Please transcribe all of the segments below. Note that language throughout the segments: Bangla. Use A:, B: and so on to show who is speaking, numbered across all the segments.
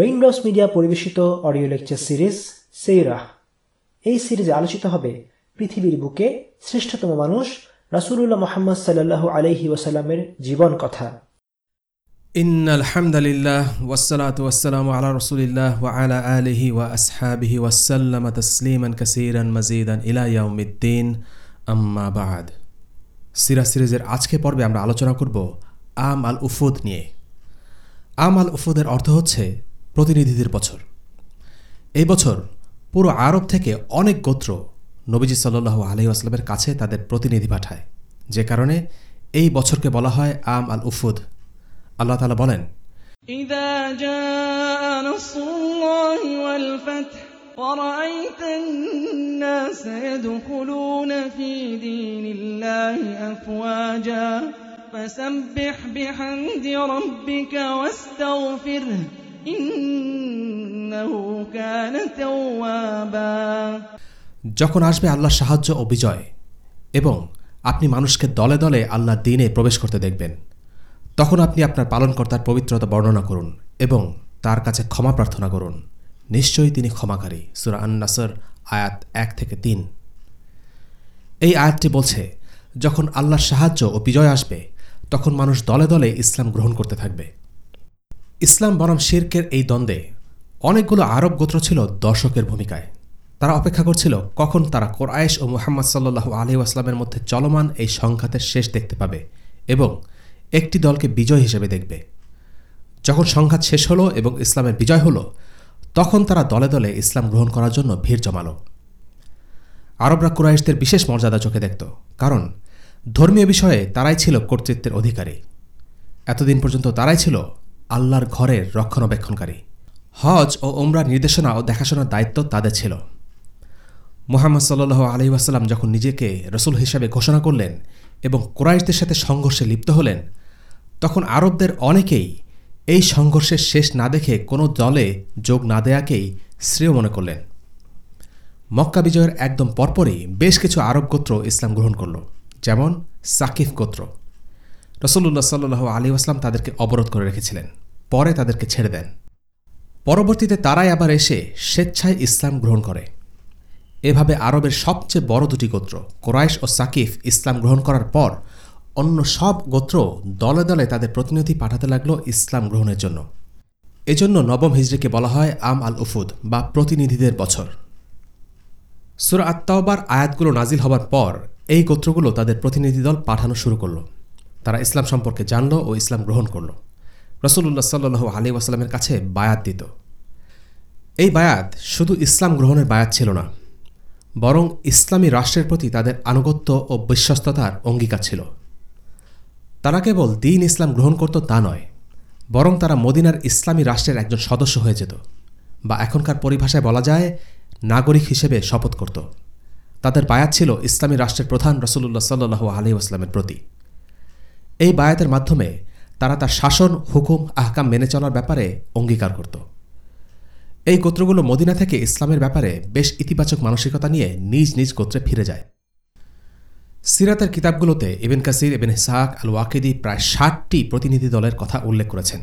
A: রেইনড্রপস মিডিয়া পরিবেশিত অডিও লেকচার সিরিজ সেইরাহ এই সিরিজে আলোচিত হবে পৃথিবীর বুকে শ্রেষ্ঠতম মানুষ রাসুলুল্লাহ মোহাম্মদ সাল্লাহ আলহি ওয়াসাল্লামের জীবন কথা।
B: ইন আলহামদুলিল্লাহ ওয়াসালাত ওয়াসালাম আলা রসুলিল্লাহ ওয়া আলা আলিহি ওয়া আসহাবিহি ওয়াসাল্লাম তসলিমান কাসিরান মজিদান ইলাইয়াউমিদ্দিন আম্মা বাদ। সিরা সিরিজের আজকে পর্বে আমরা আলোচনা করব আম আল উফুদ নিয়ে। আম আল উফুদের অর্থ হচ্ছে প্রতিনিধিদের বছর এই বছর পুরো আরব থেকে অনেক গোত্র নবীজি সাল্লু আলহি আসলামের কাছে তাদের প্রতিনিধি পাঠায় যে কারণে এই বছরকে বলা হয় আম আল উফুদ আল্লাহ তালা বলেন
C: إذا جاء نصر الله والفتح ورأيت الناس يدخلون في دين الله أفواجا فسبح بحمد ربك واستغفره إنه كان توابا
B: যখন আসবে আল্লাহর সাহায্য ও বিজয় এবং আপনি মানুষকে দলে দলে আল্লাহর দিনে প্রবেশ করতে দেখবেন, তখন আপনি আপনার পালনকর্তার পবিত্রতা বর্ণনা করুন এবং তার কাছে ক্ষমা প্রার্থনা করুন। নিশ্চয়ই তিনি ক্ষমাকারী। সুরা আন্নাসর, আয়াত এক থেকে তিন। এই আয়াতটি বলছে, যখন আল্লাহর সাহায্য ও বিজয় আসবে, তখন মানুষ দলে দলে ইসলাম গ্রহণ করতে থাকবে। ইসলাম বনাম শির্কের এই দ্বন্দ্বে অনেকগুলো আরব গোত্র ছিল দর্শকের ভূমিকায়। তারা অপেক্ষা করছিল কখন তারা কোরআয়েশ ও মুহাম্মদ সাল্লু আলি আসলামের মধ্যে চলমান এই সংঘাতের শেষ দেখতে পাবে এবং একটি দলকে বিজয় হিসেবে দেখবে। যখন সংঘাত শেষ হলো এবং ইসলামের বিজয় হলো, তখন তারা দলে দলে ইসলাম গ্রহণ করার জন্য ভিড় জমালো। আরবরা কুরাইশদের বিশেষ মর্যাদা চোখে দেখত, কারণ ধর্মীয় বিষয়ে তারাই ছিল কর্তৃত্বের অধিকারী। এতদিন পর্যন্ত তারাই ছিল আল্লাহর ঘরের রক্ষণাবেক্ষণকারী। হজ ও ওমরার নির্দেশনা ও দেখাশোনার দায়িত্ব তাদের ছিল। মোহাম্মদ সাল্লু আলহি যখন নিজেকে রসুল হিসাবে ঘোষণা করলেন এবং কোরাইশদের সাথে সংঘর্ষে লিপ্ত হলেন, তখন আরবদের অনেকেই এই সংঘর্ষের শেষ না দেখে কোনো দলে যোগ না দেয়াকেই শ্রেয় মনে করলেন। মক্কা বিজয়ের একদম পরপরই বেশ কিছু আরব গোত্র ইসলাম গ্রহণ করল, যেমন সাকিফ গোত্র। রসুল্লাহ সাল্লু আলী আসলাম তাদেরকে অবরোধ করে রেখেছিলেন। পরে তাদেরকে ছেড়ে দেন। পরবর্তীতে তারাই আবার এসে স্বেচ্ছায় ইসলাম গ্রহণ করে। এভাবে আরবের সবচেয়ে বড় দুটি গোত্র, কোরাইশ ও সাকিফ, ইসলাম গ্রহণ করার পর অন্য সব গোত্র দলে দলে তাদের প্রতিনিধি পাঠাতে লাগল ইসলাম গ্রহণের জন্য। এজন্য নবম হিজড়িকে বলা হয় আম আল উফুদ বা প্রতিনিধিদের বছর। সুরা আত্মাওবার আয়াতগুলো নাজিল হবার পর এই গোত্রগুলো তাদের প্রতিনিধি দল পাঠানো শুরু করল। তারা ইসলাম সম্পর্কে জানল ও ইসলাম গ্রহণ করল। রসুল্লাহ সাল্লু আলী ওয়াসালামের কাছে বায়াত দিত। এই বায়াত শুধু ইসলাম গ্রহণের বায়াত ছিল না, বরং ইসলামী রাষ্ট্রের প্রতি তাদের আনুগত্য ও বিশ্বস্ততার অঙ্গীকার ছিল। তারা কেবল দিন ইসলাম গ্রহণ করত তা নয়, বরং তারা মদিনার ইসলামী রাষ্ট্রের একজন সদস্য হয়ে যেত বা এখনকার পরিভাষায় বলা যায় নাগরিক হিসেবে শপথ করত। তাদের বায়াত ছিল ইসলামী রাষ্ট্রের প্রধান রসুল্লাহ সাল্লু আলী আসলামের প্রতি। এই বায়াতের মাধ্যমে তারা তার শাসন, হুকুম, আহকাম মেনে চলার ব্যাপারে অঙ্গীকার করত। এই গোত্রগুলো মদিনা থেকে ইসলামের ব্যাপারে বেশ ইতিবাচক মানসিকতা নিয়ে নিজ নিজ গোত্রে ফিরে যায়। সিরাতের কিতাবগুলোতে ইবেন কাসির এবেন ইসাহাক আল ওয়াকিদি প্রায় ষাটটি প্রতিনিধি দলের কথা উল্লেখ করেছেন।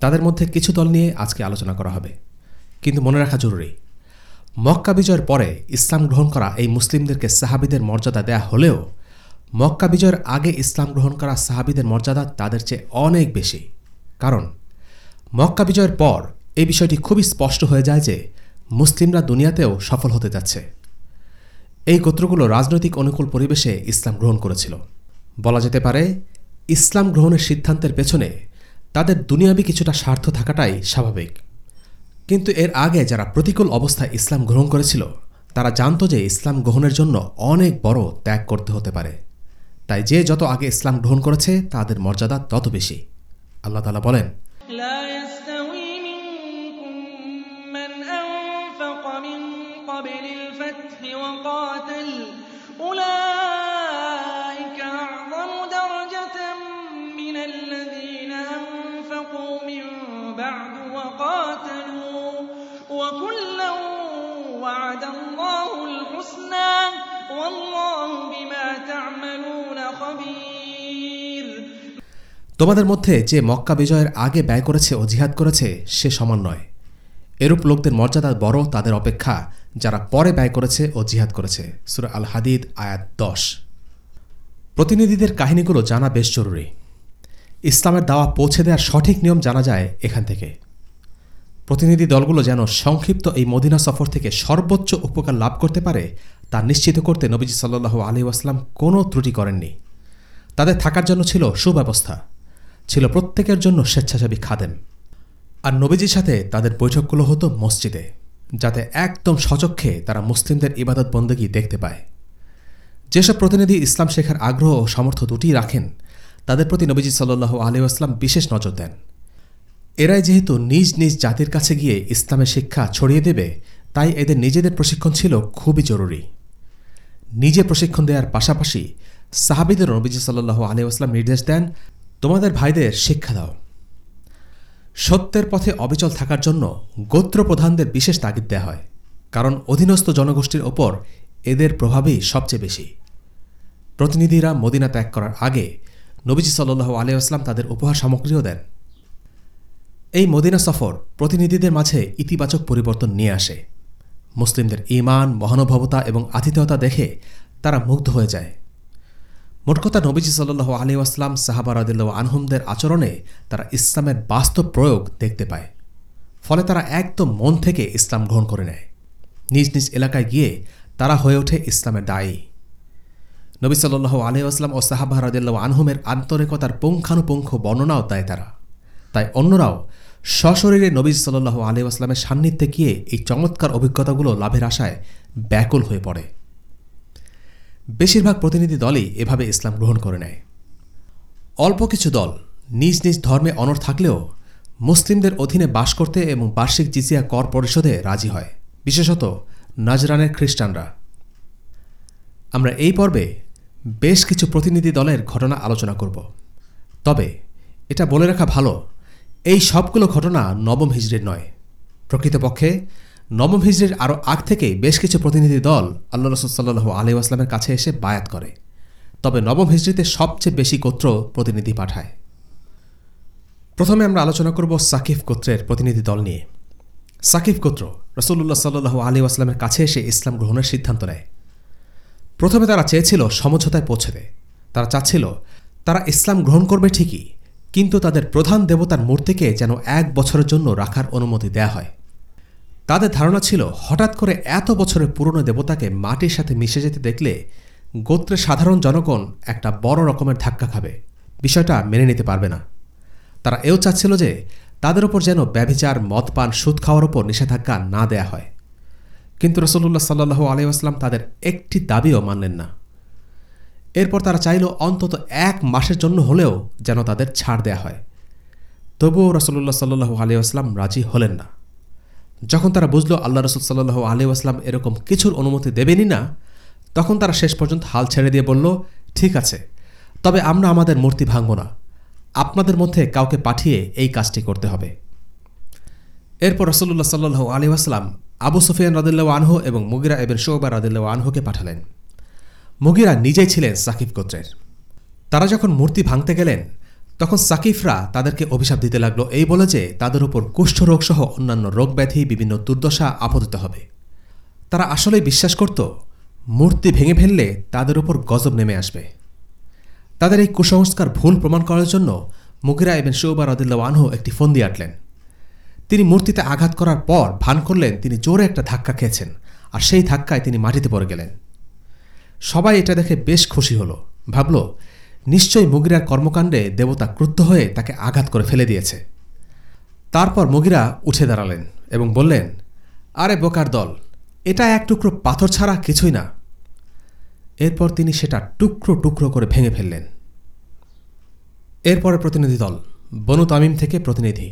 B: তাদের মধ্যে কিছু দল নিয়ে আজকে আলোচনা করা হবে। কিন্তু মনে রাখা জরুরি, মক্কা বিজয়ের পরে ইসলাম গ্রহণ করা এই মুসলিমদেরকে সাহাবিদের মর্যাদা দেয়া হলেও মক্কা বিজয়ের আগে ইসলাম গ্রহণ করা সাহাবিদের মর্যাদা তাদের চেয়ে অনেক বেশি। কারণ, মক্কা বিজয়ের পর এই বিষয়টি খুবই স্পষ্ট হয়ে যায় যে মুসলিমরা দুনিয়াতেও সফল হতে যাচ্ছে। এই গোত্রগুলো রাজনৈতিক অনুকূল পরিবেশে ইসলাম গ্রহণ করেছিল। বলা যেতে পারে, ইসলাম গ্রহণের সিদ্ধান্তের পেছনে তাদের দুনিয়াবি কিছুটা স্বার্থ থাকাটাই স্বাভাবিক। কিন্তু এর আগে যারা প্রতিকূল অবস্থায় ইসলাম গ্রহণ করেছিল, তারা জানত যে ইসলাম গ্রহণের জন্য অনেক বড় ত্যাগ করতে হতে পারে। তাই যে যত আগে ইসলাম গ্রহণ করেছে তাদের মর্যাদা তত বেশি। আল্লাহ তালা বলেন তোমাদের মধ্যে যে মক্কা বিজয়ের আগে ব্যয় করেছে ও জিহাদ করেছে, সে সমান নয়। এরূপ লোকদের মর্যাদা বড় তাদের অপেক্ষা, যারা পরে ব্যয় করেছে ও জিহাদ করেছে। সুরা আল হাদিদ আয়াত দশ। প্রতিনিধিদের কাহিনীগুলো জানা বেশ জরুরি। ইসলামের দাওয়া পৌঁছে দেওয়ার সঠিক নিয়ম জানা যায় এখান থেকে। প্রতিনিধি দলগুলো যেন সংক্ষিপ্ত এই মদিনা সফর থেকে সর্বোচ্চ উপকার লাভ করতে পারে তা নিশ্চিত করতে নবীজি সাল্লু আলী আসলাম কোনো ত্রুটি করেননি। তাদের থাকার জন্য ছিল সুব্যবস্থা, ছিল প্রত্যেকের জন্য স্বেচ্ছাসেবী খাদেম। আর নবীজির সাথে তাদের বৈঠকগুলো হতো মসজিদে, যাতে একদম সচক্ষে তারা মুসলিমদের ইবাদত বন্দগী দেখতে পায়। যেসব প্রতিনিধি ইসলাম শেখার আগ্রহ ও সামর্থ্য দুটিই রাখেন, তাদের প্রতি নবীজি সাল্লু আলিউসলাম বিশেষ নজর দেন। এরাই যেহেতু নিজ নিজ জাতির কাছে গিয়ে ইসলামের শিক্ষা ছড়িয়ে দেবে, তাই এদের নিজেদের প্রশিক্ষণ ছিল খুবই জরুরি। নিজে প্রশিক্ষণ দেওয়ার পাশাপাশি সাহাবিদের নবীজি সাল্লু আলিউসলাম নির্দেশ দেন, তোমাদের ভাইদের শিক্ষা দাও। সত্যের পথে অবিচল থাকার জন্য গোত্র প্রধানদের বিশেষ তাগিদ দেওয়া হয়, কারণ অধীনস্থ জনগোষ্ঠীর ওপর এদের প্রভাবই সবচেয়ে বেশি। প্রতিনিধিরা মদিনা ত্যাগ করার আগে নবীজি সাল্লু আলিয়াস্লাম তাদের উপহার সামগ্রীও দেন। এই মদিনা সফর প্রতিনিধিদের মাঝে ইতিবাচক পরিবর্তন নিয়ে আসে। মুসলিমদের ইমান মহানুভবতা এবং আতিথেয়তা দেখে তারা মুগ্ধ হয়ে যায়। মোটকথা নবীজি সাল্লু আলী আসলাম সাহাবা রদিল্লা আনহুমদের আচরণে তারা ইসলামের বাস্তব প্রয়োগ দেখতে পায়। ফলে তারা একদম মন থেকে ইসলাম গ্রহণ করে নেয়। নিজ নিজ এলাকায় গিয়ে তারা হয়ে ওঠে ইসলামের দায়ী। নবী সাল্লু আসলাম ও সাহাবা রদিল্লা আনহুমের আন্তরিকতার পুঙ্খানুপুঙ্খ বর্ণনাও দেয় তারা। তাই অন্যরাও সশরীরে নবী সাল্লু আলী আসলামের সান্নিধ্যে গিয়ে এই চমৎকার অভিজ্ঞতাগুলো লাভের আশায় ব্যাকুল হয়ে পড়ে। বেশিরভাগ প্রতিনিধি দলই এভাবে ইসলাম গ্রহণ করে নেয়। অল্প কিছু দল নিজ নিজ ধর্মে অনর থাকলেও মুসলিমদের অধীনে বাস করতে এবং বার্ষিক জিজিয়া কর পরিশোধে রাজি হয়, বিশেষত নাজরানের খ্রিস্টানরা। আমরা এই পর্বে বেশ কিছু প্রতিনিধি দলের ঘটনা আলোচনা করব। তবে এটা বলে রাখা ভালো এই সবগুলো ঘটনা নবম হিজড়ির নয়। প্রকৃতপক্ষে, নবম হিজড়ির আরও আগ থেকে বেশ কিছু প্রতিনিধি দল আল্লাহ রসুল্লাহ আলী আসলামের কাছে এসে বায়াত করে। তবে নবম হিজড়িতে সবচেয়ে বেশি গোত্র প্রতিনিধি পাঠায়। প্রথমে আমরা আলোচনা করব সাকিফ গোত্রের প্রতিনিধি দল নিয়ে। সাকিফ গোত্র রসুল্লাহ সাল্লু আলী আসলামের কাছে এসে ইসলাম গ্রহণের সিদ্ধান্ত নেয়। প্রথমে তারা চেয়েছিল সমঝোতায় পৌঁছতে তারা চাচ্ছিল, তারা ইসলাম গ্রহণ করবে ঠিকই কিন্তু তাদের প্রধান দেবতার মূর্তিকে যেন এক বছরের জন্য রাখার অনুমতি দেয়া হয়। তাদের ধারণা ছিল, হঠাৎ করে এত বছরের পুরনো দেবতাকে মাটির সাথে মিশে যেতে দেখলে গোত্রের সাধারণ জনগণ একটা বড় রকমের ধাক্কা খাবে। বিষয়টা মেনে নিতে পারবে না। তারা এও চাচ্ছিল যে তাদের ওপর যেন ব্যভিচার, মদপান, সুদ খাওয়ার ওপর নিষেধাজ্ঞা না দেয়া হয়। কিন্তু রসল্লাহ সাল্লু আলিউসলাম তাদের একটি দাবিও মানলেন না। এরপর তারা চাইল অন্তত এক মাসের জন্য হলেও যেন তাদের ছাড় দেয়া হয়। তবুও রসল্লাহ সাল্লু আলিউসলাম রাজি হলেন না। যখন তারা বুঝল আল্লাহ রসুল সাল্লু আলী আসলাম এরকম কিছুর অনুমতি দেবেনই না, তখন তারা শেষ পর্যন্ত হাল ছেড়ে দিয়ে বলল, ঠিক আছে, তবে আমরা আমাদের মূর্তি ভাঙব না। আপনাদের মধ্যে কাউকে পাঠিয়ে এই কাজটি করতে হবে। এরপর রসল্লাহ সাল্লু আলী আসলাম আবু সুফিয়ান রাদিল্লা আনহু এবং মুগিরা এবেন শোবা রাদিল্লা আনহুকে পাঠালেন। মুগিরা নিজেই ছিলেন সাকিব গোত্রের। তারা যখন মূর্তি ভাঙতে গেলেন, তখন সাকিফরা তাদেরকে অভিশাপ দিতে লাগল। এই বলে যে, তাদের উপর কুষ্ঠরোগ সহ অন্যান্য রোগ ব্যাধি বিভিন্ন দুর্দশা আপতিত হবে। তারা আসলেই বিশ্বাস করত, মূর্তি ভেঙে ফেললে তাদের উপর গজব নেমে আসবে। তাদের এই কুসংস্কার ভুল প্রমাণ করার জন্য মুগিরা এবেন শৌবা রদিল্লা আনহু একটি ফন্দি আটলেন। তিনি মূর্তিতে আঘাত করার পর ভান করলেন, তিনি জোরে একটা ধাক্কা খেয়েছেন, আর সেই ধাক্কায় তিনি মাটিতে পড়ে গেলেন। সবাই এটা দেখে বেশ খুশি হলো। ভাবল, নিশ্চয়ই মুগিরার কর্মকাণ্ডে দেবতা ক্রুদ্ধ হয়ে তাকে আঘাত করে ফেলে দিয়েছে। তারপর মুগিরা উঠে দাঁড়ালেন এবং বললেন, আরে বোকার দল, এটা এক টুকরো পাথর ছাড়া কিছুই না। এরপর তিনি সেটা টুকরো টুকরো করে ভেঙে ফেললেন। এরপরে প্রতিনিধি দল, বনু তামিম থেকে প্রতিনিধি।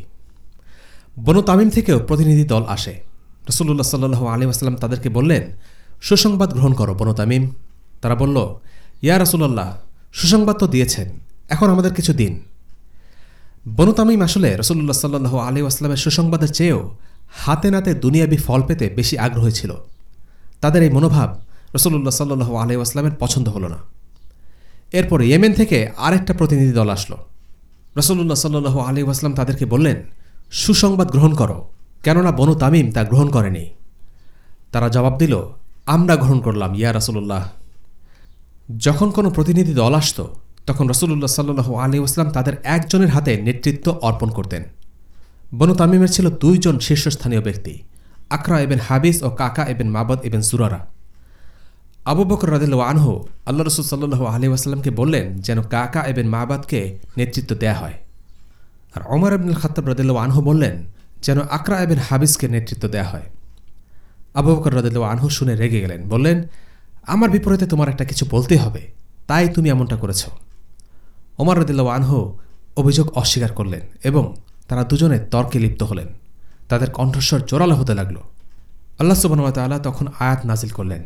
B: বনু তামিম থেকেও প্রতিনিধি দল আসে। রসুল্লাহ সাল্লু আলী আসলাম তাদেরকে বললেন, সুসংবাদ গ্রহণ করো বনু তামিম। তারা বলল, ইয়া রসুল্লাহ সুসংবাদ তো দিয়েছেন, এখন আমাদের কিছু দিন। বনু তামিম আসলে রসুল্লাহ সাল্লু আলী আসলামের সুসংবাদের চেয়েও হাতে নাতে দুনিয়াবি ফল পেতে বেশি আগ্রহী ছিল। তাদের এই মনোভাব রসুল্লাহ সাল্লু আলী আসলামের পছন্দ হলো না। এরপর ইয়েমেন থেকে আরেকটা প্রতিনিধি দল আসলো। রসল্লাহ সাল্লু আলী ওয়াসলাম তাদেরকে বললেন, সুসংবাদ গ্রহণ করো, কেননা বনু তামিম তা গ্রহণ করেনি। তারা জবাব দিল, আমরা গ্রহণ করলাম, ইয়া রসুল্লাহ যখন কোনো প্রতিনিধি দল আসত, তখন রসুল্লাহ সাল্লু আলী তাদের একজনের হাতে নেতৃত্ব অর্পণ করতেন। বনু তামিমের ছিল দুইজন শীর্ষস্থানীয় ব্যক্তি, আকরা এবেন হাবিস ও কাকা এবেন মাবদ এবেন সুরারা। আবু বকর রাদিল্লা আনহু আল্লাহ রসুল সাল্লু আলী ওয়াসাল্লামকে বললেন যেন কাকা এবেন মাবাদকে নেতৃত্ব দেয়া হয়। আর অমর আবনুল খাত্তাব রদিল্লা আনহু বললেন যেন আকরা এবেন হাবিসকে নেতৃত্ব দেয়া হয়। আবু বকর রদিল্লা আনহু শুনে রেগে গেলেন, বললেন আমার বিপরীতে তোমার একটা কিছু বলতে হবে। তাই তুমি এমনটা করেছ। ওমর রদিল্লা আনহু অভিযোগ অস্বীকার করলেন এবং তারা দুজনে তর্কে লিপ্ত হলেন। তাদের কণ্ঠস্বর জোরালো হতে লাগল। আল্লাহ সুবাহ তখন আয়াত নাজিল করলেন।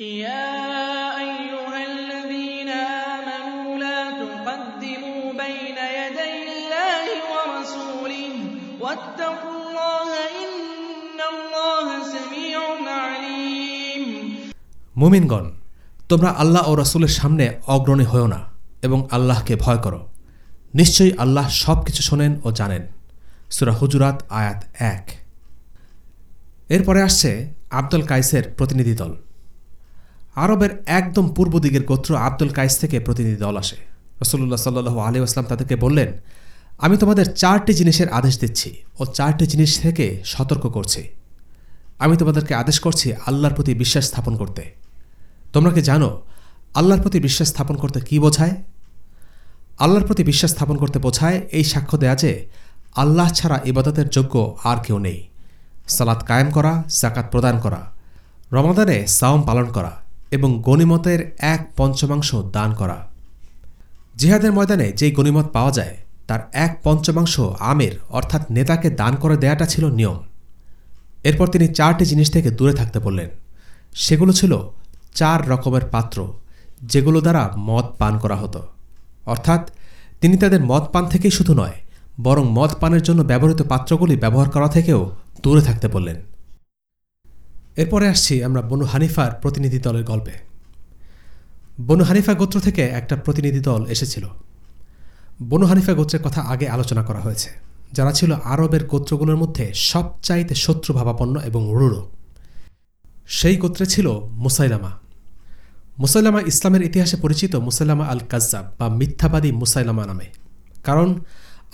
C: يا
B: মুমিনগণ, তোমরা আল্লাহ ও রসুলের সামনে অগ্রণী হও না এবং আল্লাহকে ভয় করো। নিশ্চয়ই আল্লাহ সব কিছু শোনেন ও জানেন। সুরা হুজুরাত আয়াত এক। এরপরে আসছে আব্দুল কাইসের প্রতিনিধি দল। আরবের একদম পূর্ব দিকের গোত্র আব্দুল কাইস থেকে প্রতিনিধি দল আসে। রসল্লাহ সাল্লু আলী আসলাম তাদেরকে বললেন, আমি তোমাদের চারটি জিনিসের আদেশ দিচ্ছি ও চারটি জিনিস থেকে সতর্ক করছি। আমি তোমাদেরকে আদেশ করছি আল্লাহর প্রতি বিশ্বাস স্থাপন করতে। তোমরা কি জানো আল্লাহর প্রতি বিশ্বাস স্থাপন করতে কি বোঝায়? আল্লাহর প্রতি বিশ্বাস স্থাপন করতে বোঝায় এই সাক্ষ্য দেয়া যে আল্লাহ ছাড়া ইবাদতের যোগ্য আর কেউ নেই। সালাদ কায়েম করা জাকাত প্রদান করা, রমাদানে সাওম পালন করা এবং গণিমতের এক পঞ্চমাংশ দান করা। জিহাদের ময়দানে যেই গণিমত পাওয়া যায়, তার এক পঞ্চমাংশ আমের অর্থাৎ নেতাকে দান করে দেয়াটা ছিল নিয়ম। এরপর তিনি চারটি জিনিস থেকে দূরে থাকতে বললেন। সেগুলো ছিল চার রকমের পাত্র, যেগুলো দ্বারা মদ পান করা হতো। অর্থাৎ, তিনি তাদের মদ পান থেকেই শুধু নয়, বরং মদ পানের জন্য ব্যবহৃত পাত্রগুলি ব্যবহার করা থেকেও দূরে থাকতে বললেন। এরপরে আসছি আমরা বনু হানিফার প্রতিনিধি দলের গল্পে। বনু হানিফা গোত্র থেকে একটা প্রতিনিধি দল এসেছিল। বনু হানিফা গোত্রের কথা আগে আলোচনা করা হয়েছে, যারা ছিল আরবের গোত্রগুলোর মধ্যে সবচাইতে শত্রুভাবাপন্ন এবং রূঢ়। সেই গোত্রে ছিল মুসাইলামা। মুসাইলামা ইসলামের ইতিহাসে পরিচিত মুসাইলামা আল কাজ্জাব বা মিথ্যাবাদী মুসাইলামা নামে। কারণ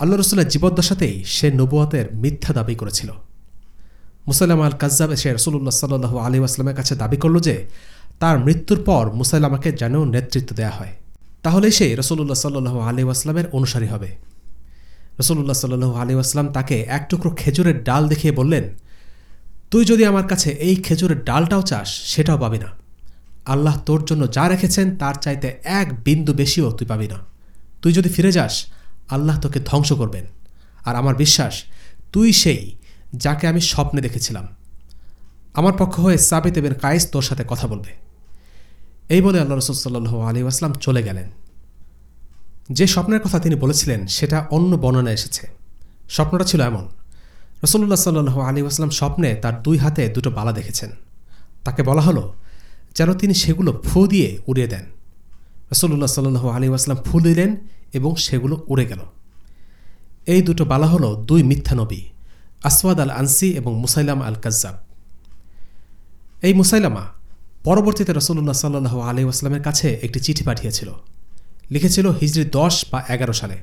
B: আল্লাহ রসুল্লাহ জীবদ্দশাতেই সে নবুয়াতের মিথ্যা দাবি করেছিল। মুসাইলামা আল কাজ্জাব এসে রসুল্লাহ সাল্লু আলী আসলামের কাছে দাবি করল যে, তার মৃত্যুর পর মুসাইলামাকে যেন নেতৃত্ব দেয়া হয়। তাহলে সে রসুল্লাহ সাল্লু আলী আসলামের অনুসারী হবে। রসুল্লাহ সাল্লু আলী আসলাম তাকে এক টুকরো খেজুরের ডাল দেখিয়ে বললেন, তুই যদি আমার কাছে এই খেজুরের ডালটাও চাস, সেটাও পাবি না। আল্লাহ তোর জন্য যা রেখেছেন, তার চাইতে এক বিন্দু বেশিও তুই পাবি না। তুই যদি ফিরে যাস, আল্লাহ তোকে ধ্বংস করবেন। আর আমার বিশ্বাস, তুই সেই যাকে আমি স্বপ্নে দেখেছিলাম। আমার পক্ষ হয়ে সাবিত এবেন কায়েস তোর সাথে কথা বলবে। এই বলে আল্লাহ রসুল সাল্লু আলী আসলাম চলে গেলেন। যে স্বপ্নের কথা তিনি বলেছিলেন, সেটা অন্য বর্ণনা এসেছে। স্বপ্নটা ছিল এমন। রসল্লাহ সাল্লু আলী আসলাম স্বপ্নে তার দুই হাতে দুটো বালা দেখেছেন। তাকে বলা হলো যেন তিনি সেগুলো ফু দিয়ে উড়িয়ে দেন। রসল্লাহ সাল্লু আলী আসলাম ফু দিলেন এবং সেগুলো উড়ে গেল। এই দুটো বালা হলো দুই মিথ্যা নবী, আসওয়াদ আল আনসি এবং মুসাইলাম আল কাজ্জাব এই মুসাইলামা পরবর্তীতে রসল্লাহ সাল্লু আলী আসলামের কাছে একটি চিঠি পাঠিয়েছিল। লিখেছিল হিজড়ি দশ বা এগারো সালে।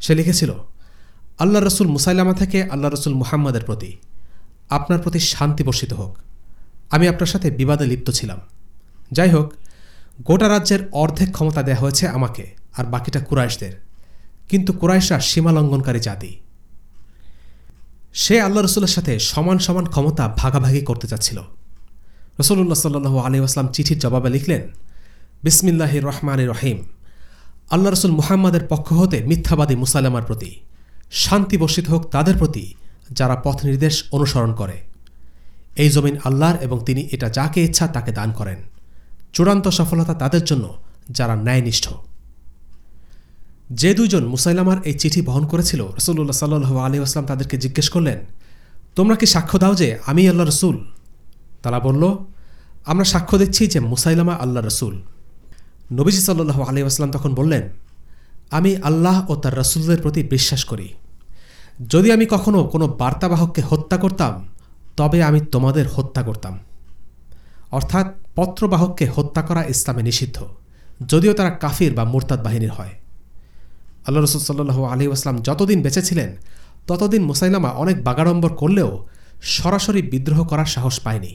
B: সে লিখেছিল আল্লাহ রসুল মুসাইলামা থেকে আল্লাহ রসুল মুহাম্মাদের প্রতি আপনার প্রতি শান্তি বর্ষিত হোক। আমি আপনার সাথে বিবাদে লিপ্ত ছিলাম। যাই হোক, গোটা রাজ্যের অর্ধেক ক্ষমতা দেয়া হয়েছে আমাকে আর বাকিটা কুরাইশদের। কিন্তু কুরাইশরা সীমালঙ্ঘনকারী জাতি। সে আল্লাহ রসুলের সাথে সমান সমান ক্ষমতা ভাগাভাগি করতে চাচ্ছিল। রসুল্লাহ সাল্লু আলী আসলাম চিঠির জবাবে লিখলেন, বিসমিল্লাহ রহমান রহিম। আল্লাহ রসুল মুহাম্মাদের পক্ষ হতে মিথ্যাবাদী মুসালামার প্রতি শান্তি বর্ষিত হোক তাদের প্রতি যারা পথ নির্দেশ অনুসরণ করে। এই জমিন আল্লাহর এবং তিনি এটা যাকে ইচ্ছা তাকে দান করেন। চূড়ান্ত সফলতা তাদের জন্য যারা ন্যায়নিষ্ঠ। যে দুজন মুসাইলামার এই চিঠি বহন করেছিল রসুল্লাহ সাল্লু আলী আসলাম তাদেরকে জিজ্ঞেস করলেন, তোমরা কি সাক্ষ্য দাও যে আমি আল্লাহ রসুল? তারা বলল, আমরা সাক্ষ্য দিচ্ছি যে মুসাইলামা আল্লাহ রসুল। নবীজি সাল্লু আলী আসলাম তখন বললেন, আমি আল্লাহ ও তার রসুলদের প্রতি বিশ্বাস করি। যদি আমি কখনো কোনো বার্তাবাহককে হত্যা করতাম তবে আমি তোমাদের হত্যা করতাম। অর্থাৎ পত্রবাহককে হত্যা করা ইসলামে নিষিদ্ধ, যদিও তারা কাফির বা মুরতাদ বাহিনীর হয়। আল্লাহ রসুল সাল্লু আলী আসলাম যতদিন বেঁচে ছিলেন ততদিন মুসাইলামা অনেক বাগাড়ম্বর করলেও সরাসরি বিদ্রোহ করার সাহস পায়নি।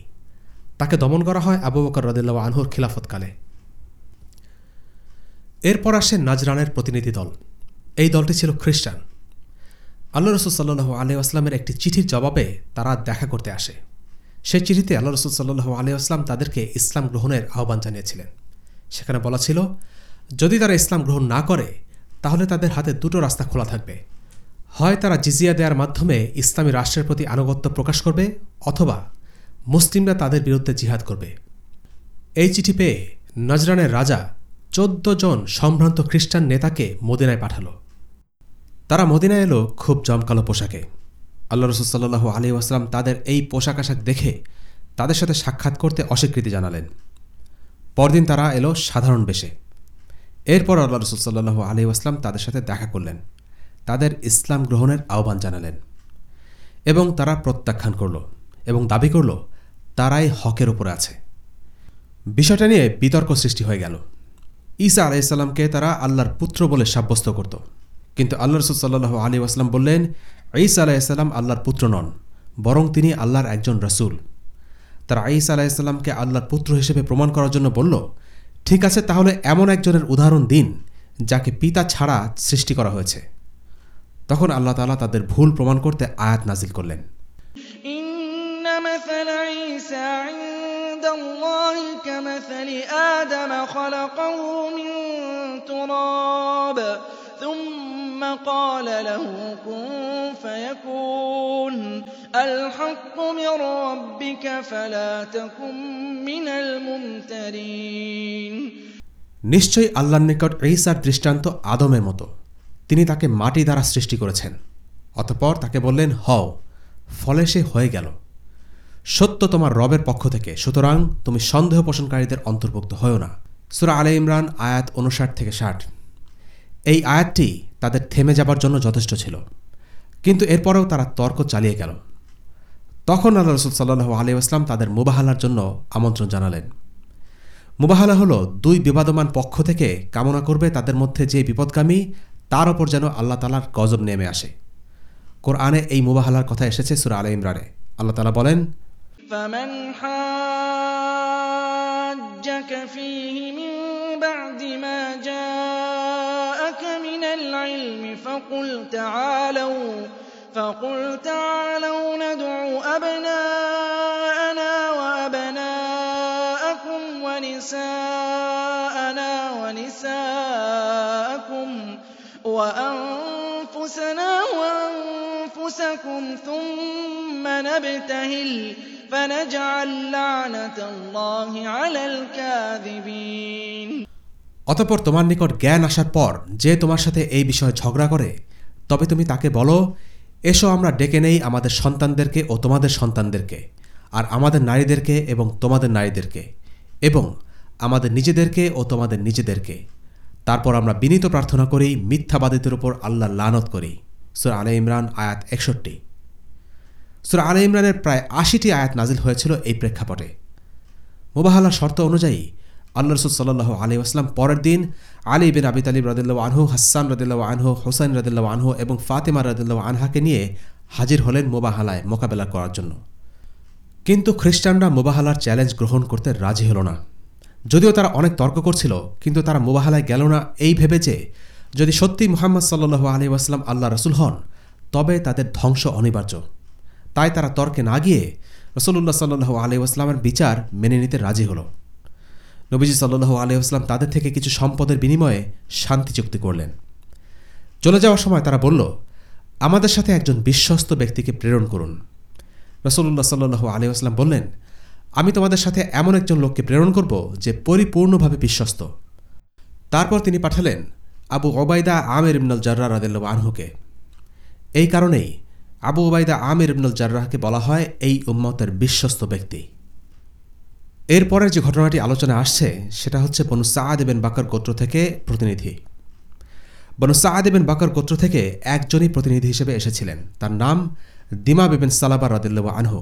B: তাকে দমন করা হয় আবু বকর রদিল্লা আনহুর খিলাফতকালে। এরপর আসে নাজরানের প্রতিনিধি দল। এই দলটি ছিল খ্রিস্টান। আল্লাহ রসুল সাল্লু আলী আসলামের একটি চিঠির জবাবে তারা দেখা করতে আসে। সেই চিঠিতে আল্লাহ রসুল সাল্লু আলী আসলাম তাদেরকে ইসলাম গ্রহণের আহ্বান জানিয়েছিলেন। সেখানে বলা ছিল, যদি তারা ইসলাম গ্রহণ না করে, তাহলে তাদের হাতে দুটো রাস্তা খোলা থাকবে। হয় তারা জিজিয়া দেওয়ার মাধ্যমে ইসলামী রাষ্ট্রের প্রতি আনুগত্য প্রকাশ করবে, অথবা মুসলিমরা তাদের বিরুদ্ধে জিহাদ করবে। এই চিঠি পেয়ে নজরানের রাজা চোদ্দ জন সম্ভ্রান্ত খ্রিস্টান নেতাকে মদিনায় পাঠালো। তারা মদিনায় এলো খুব জমকালো পোশাকে। আল্লাহ রসুল সাল্লু আলী আসলাম তাদের এই পোশাক আশাক দেখে তাদের সাথে সাক্ষাৎ করতে অস্বীকৃতি জানালেন। পরদিন তারা এলো সাধারণ বেশে। এরপর আল্লাহ রসুল সাল্লু আলী আসলাম তাদের সাথে দেখা করলেন। তাদের ইসলাম গ্রহণের আহ্বান জানালেন। এবং তারা প্রত্যাখ্যান করল এবং দাবি করল, তারাই হকের ওপরে আছে। বিষয়টা নিয়ে বিতর্ক সৃষ্টি হয়ে গেল। ঈসা আলাইসাল্লামকে তারা আল্লাহর পুত্র বলে সাব্যস্ত করত। কিন্তু আল্লাহ রসুল সাল্লু আলী আসলাম বললেন, ঈসা আলাইসাল্লাম আল্লাহর পুত্র নন, বরং তিনি আল্লাহর একজন রসুল। তারা ঈসা আলাইসাল্লামকে আল্লাহর পুত্র হিসেবে প্রমাণ করার জন্য বলল, ঠিক আছে, তাহলে এমন একজনের উদাহরণ দিন, যাকে পিতা ছাড়া সৃষ্টি করা হয়েছে। তখন আল্লাহ তালা তাদের ভুল প্রমাণ করতে আয়াত নাজিল করলেন।
C: إن مثل عيسى عند الله كمثل آدم خلقه من تراب ثم قال له كن فيكون الحق من ربك فلا تكن من الممترين
B: নিশ্চয়ই আল্লাহর নিকট ঈসার দৃষ্টান্ত আদমের মতো তিনি তাকে মাটি দ্বারা সৃষ্টি করেছেন অতপর তাকে বললেন হও ফলে সে হয়ে গেল সত্য তোমার রবের পক্ষ থেকে সুতরাং তুমি সন্দেহ পোষণকারীদের অন্তর্ভুক্ত হও না সুরা আলে ইমরান আয়াত উনষাট থেকে ষাট এই আয়াতটি তাদের থেমে যাবার জন্য যথেষ্ট ছিল কিন্তু এরপরেও তারা তর্ক চালিয়ে গেল তখন আল্লাহ রসুল সাল্লু আলী আসলাম তাদের মুবাহালার জন্য আমন্ত্রণ জানালেন মুবাহালা হলো দুই বিবাদমান পক্ষ থেকে কামনা করবে তাদের মধ্যে যে বিপদগামী তার ওপর যেন আল্লাহ তালার গজব নেমে আসে কোরআনে এই মুবাহালার কথা এসেছে সুরা আলে ইমরানে আল্লাহ তালা বলেন
C: فمن العلم فقل تعالوا فقل تعالوا ندع أبناءنا وأبناءكم ونساءنا ونساءكم وأنفسنا وأنفسكم ثم نبتهل فنجعل لعنة الله على الكاذبين.
B: অতপর তোমার নিকট জ্ঞান আসার পর যে তোমার সাথে এই বিষয়ে ঝগড়া করে, তবে তুমি তাকে বলো, এসো আমরা ডেকে নেই আমাদের সন্তানদেরকে ও তোমাদের সন্তানদেরকে, আর আমাদের নারীদেরকে এবং তোমাদের নারীদেরকে, এবং আমাদের নিজেদেরকে ও তোমাদের নিজেদেরকে। তারপর আমরা বিনীত প্রার্থনা করি মিথ্যাবাদিতের উপর আল্লাহ লানত করি। সুরা আলে ইমরান, আয়াত একষট্টি। সুরা আলে ইমরানের প্রায় আশিটি আয়াত নাজিল হয়েছিল এই প্রেক্ষাপটে। মোবাহালার শর্ত অনুযায়ী আল্লাহ রসুল সাল্লাহ আলী আসলাম পরের দিন আলী বিন আবি তালিব রদুল্লাহ আনহু, হাসান রদুল্লাহ আনহু, হোসাইন রদুল্লাহ আনহু এবং ফাতেমা রদুল্লাহ আনহাকে নিয়ে হাজির হলেন মোবাহালায় মোকাবেলা করার জন্য। কিন্তু খ্রিস্টানরা মোবাহালার চ্যালেঞ্জ গ্রহণ করতে রাজি হল না। যদিও তারা অনেক তর্ক করছিল, কিন্তু তারা মোবাহালায় গেল না এই ভেবে যে যদি সত্যি মোহাম্মদ সাল্লু আলী আসলাম আল্লাহ রসুল হন, তবে তাদের ধ্বংস অনিবার্য। তাই তারা তর্কে না গিয়ে রসুল্লাহ সাল্লু আলী আসলামের বিচার মেনে নিতে রাজি হলো। নবীজি সাল্লু আলী আসলাম তাদের থেকে কিছু সম্পদের বিনিময়ে শান্তি চুক্তি করলেন। চলে যাওয়ার সময় তারা বলল, আমাদের সাথে একজন বিশ্বস্ত ব্যক্তিকে প্রেরণ করুন। রসল্লাহ সাল্লু আলী আসলাম বললেন, আমি তোমাদের সাথে এমন একজন লোককে প্রেরণ করব যে পরিপূর্ণভাবে বিশ্বস্ত। তারপর তিনি পাঠালেন আবু ওবায়দা আমের ইবনুল জার্রা রাদিল্লা আনহুকে। এই কারণেই আবু ওবায়দা আমের ইবনুল জার্রাহকে বলা হয় এই উম্মতের বিশ্বস্ত ব্যক্তি। এরপরের যে ঘটনাটি আলোচনা আসছে, সেটা হচ্ছে বনু সাদ এবেন বাকর গোত্র থেকে প্রতিনিধি। বনু সাদ বিন বাকর গোত্র থেকে একজনই প্রতিনিধি হিসেবে এসেছিলেন। তার নাম দিমা বিবিন সালাবা রদিল্লা আনহু।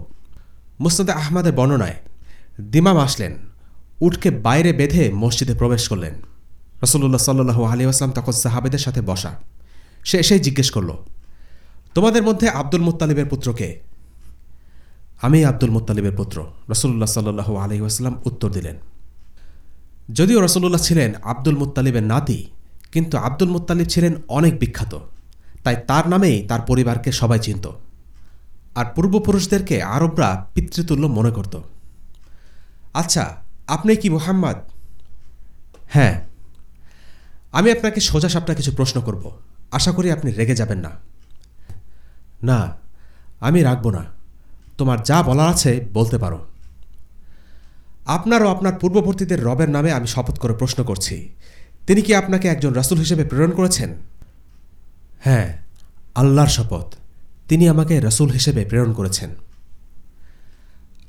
B: মুসনাদে আহমদের বর্ণনায় দিমাম আসলেন, উটকে বাইরে বেঁধে মসজিদে প্রবেশ করলেন। রসল্লাহ সাল্লু আলী আসলাম তখন সাহাবেদের সাথে বসা। সে এসেই জিজ্ঞেস করল, তোমাদের মধ্যে আব্দুল মুত্তালিবের পুত্রকে আমি আব্দুল মুত্তালিবের পুত্র। রসল্লাহ সাল্লু আলী আসলাম উত্তর দিলেন, যদিও রসল্লাহ ছিলেন আব্দুল মুত্তালিবের নাতি, কিন্তু আব্দুল মুত্তালিব ছিলেন অনেক বিখ্যাত। তাই তার নামেই তার পরিবারকে সবাই চিনত। আর পূর্বপুরুষদেরকে আরবরা পিতৃতুল্য মনে করত। আচ্ছা আপনি কি মোহাম্মদ? হ্যাঁ। আমি আপনাকে সোজা সাপটা কিছু প্রশ্ন করব। আশা করি আপনি রেগে যাবেন না। না, আমি রাখব না। তোমার যা বলার আছে বলতে পারো। আপনার ও আপনার পূর্ববর্তীদের রবের নামে আমি শপথ করে প্রশ্ন করছি, তিনি কি আপনাকে একজন রাসুল হিসেবে প্রেরণ করেছেন? হ্যাঁ আল্লাহর শপথ, তিনি আমাকে রসুল হিসেবে প্রেরণ করেছেন।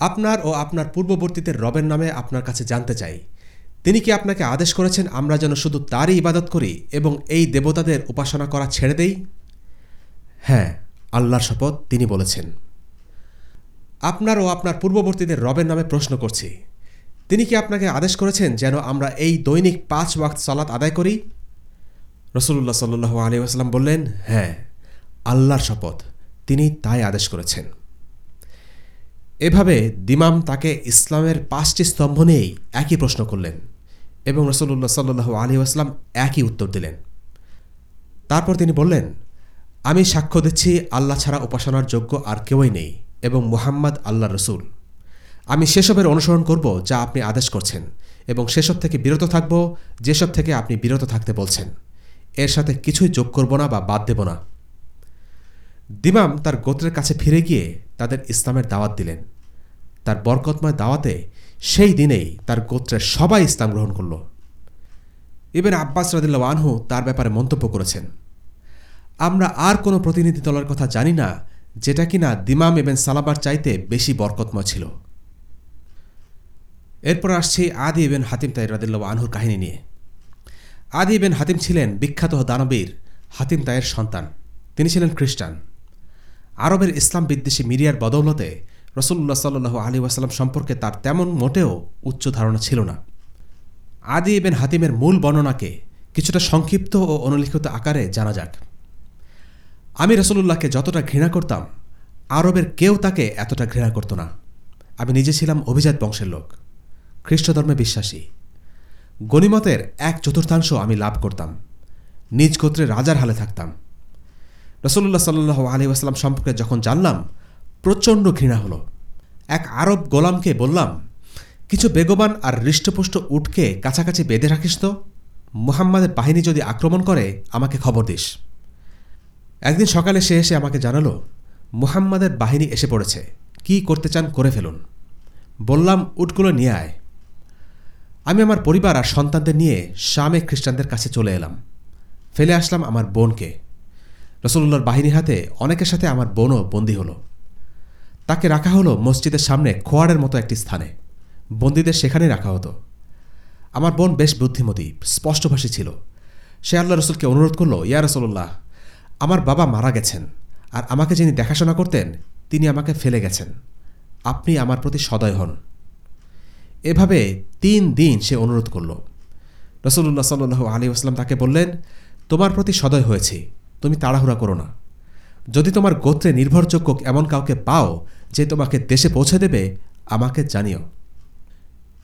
B: আপনার ও আপনার পূর্ববর্তীদের রবের নামে আপনার কাছে জানতে চাই, তিনি কি আপনাকে আদেশ করেছেন আমরা যেন শুধু তারই ইবাদত করি এবং এই দেবতাদের উপাসনা করা ছেড়ে দেই? হ্যাঁ আল্লাহর শপথ তিনি বলেছেন। আপনার ও আপনার পূর্ববর্তীদের রবের নামে প্রশ্ন করছি। তিনি কি আপনাকে আদেশ করেছেন যেন আমরা এই দৈনিক পাঁচ ওয়াক্ত সালাত আদায় করি? রসুল্লাহ সাল্লু আলী আসলাম বললেন হ্যাঁ আল্লাহর শপথ। তিনি তাই আদেশ করেছেন। এভাবে দিমাম তাকে ইসলামের পাঁচটি স্তম্ভ নিয়েই একই প্রশ্ন করলেন এবং রসল্লা সাল্লু আলী আসলাম একই উত্তর দিলেন। তারপর তিনি বললেন, আমি সাক্ষ্য দিচ্ছি, আল্লাহ ছাড়া উপাসনার যোগ্য আর কেউই নেই। এবং মুহাম্মদ আল্লাহ রসুল। আমি সেসবের অনুসরণ করব যা আপনি আদেশ করছেন এবং সেসব থেকে বিরত থাকব, যেসব থেকে আপনি বিরত থাকতে বলছেন। এর সাথে কিছুই যোগ করব না বা বাদ দেব না। দিমাম তার গোত্রের কাছে ফিরে গিয়ে তাদের ইসলামের দাওয়াত দিলেন। তার বরকতময় দাওয়াতে সেই দিনেই তার গোত্রের সবাই ইসলাম গ্রহণ করল। ইবেন আব্বাস রদিল্লা আনহু তার ব্যাপারে মন্তব্য করেছেন। আমরা আর কোনো প্রতিনিধি দলের কথা জানি না যেটা কিনা দিমাম এবং সালাবার চাইতে বেশি বরকতময় ছিল। এরপর আসছি আদি ইবেন হাতিম তাই রাদিল্লা আনহুর কাহিনী নিয়ে। আদি ইবেন হাতিম ছিলেন বিখ্যাত দানবীর হাতিম তাইয়ের সন্তান। তিনি ছিলেন খ্রিস্টান। আরবের ইসলাম বিদ্বেষী মিডিয়ার বদৌলতে রসুল্লাহ সাল্লু আলী ওয়াসাল্লাম সম্পর্কে তার তেমন মোটেও উচ্চ ধারণা ছিল না। আদি ইবেন হাতিমের মূল বর্ণনাকে কিছুটা সংক্ষিপ্ত ও অনুলিখিত আকারে জানা যাক। আমি রসুল্লাহকে যতটা ঘৃণা করতাম, আরবের কেউ তাকে এতটা ঘৃণা করত না। আমি নিজে ছিলাম অভিজাত বংশের লোক খ্রিস্টধর্মে বিশ্বাসী। গণিমতের এক চতুর্থাংশ আমি লাভ করতাম, নিজ গোত্রে রাজার হালে থাকতাম। রসল্লাহ সাল্লু আলী আসলাম সম্পর্কে যখন জানলাম, প্রচণ্ড ঘৃণা হলো। এক আরব গোলামকে বললাম, কিছু বেগবান আর হৃষ্টপুষ্ট উটকে কাছাকাছি বেঁধে রাখিস তো। মুহাম্মাদের বাহিনী যদি আক্রমণ করে, আমাকে খবর দিস। একদিন সকালে সে এসে আমাকে জানালো, মুহাম্মাদের বাহিনী এসে পড়েছে। কি করতে চান করে ফেলুন। বললাম, উটগুলো নিয়ে আয়। আমি আমার পরিবার আর সন্তানদের নিয়ে শামে খ্রিস্টানদের কাছে চলে এলাম। ফেলে আসলাম আমার বোনকে। রসুল্লাহর বাহিনীর হাতে অনেকের সাথে আমার বোনও বন্দী হলো। তাকে রাখা হলো মসজিদের সামনে খোয়াড়ের মতো একটি স্থানে। বন্দীদের সেখানে রাখা হতো। আমার বোন বেশ বুদ্ধিমতী স্পষ্টভাষী ছিল। সে আল্লাহ রসুলকে অনুরোধ করল, ইয়া রসুল্লাহ আমার বাবা মারা গেছেন আর আমাকে যিনি দেখাশোনা করতেন, তিনি আমাকে ফেলে গেছেন। আপনি আমার প্রতি সদয় হন। এভাবে তিন দিন সে অনুরোধ করল। রসুল্লাহ সাল্লু আলী আসলাম তাকে বললেন, তোমার প্রতি সদয় হয়েছি, তুমি তাড়াহুড়া করো না। যদি তোমার গোত্রে নির্ভরযোগ্য এমন কাউকে পাও যে তোমাকে দেশে পৌঁছে দেবে, আমাকে জানিও।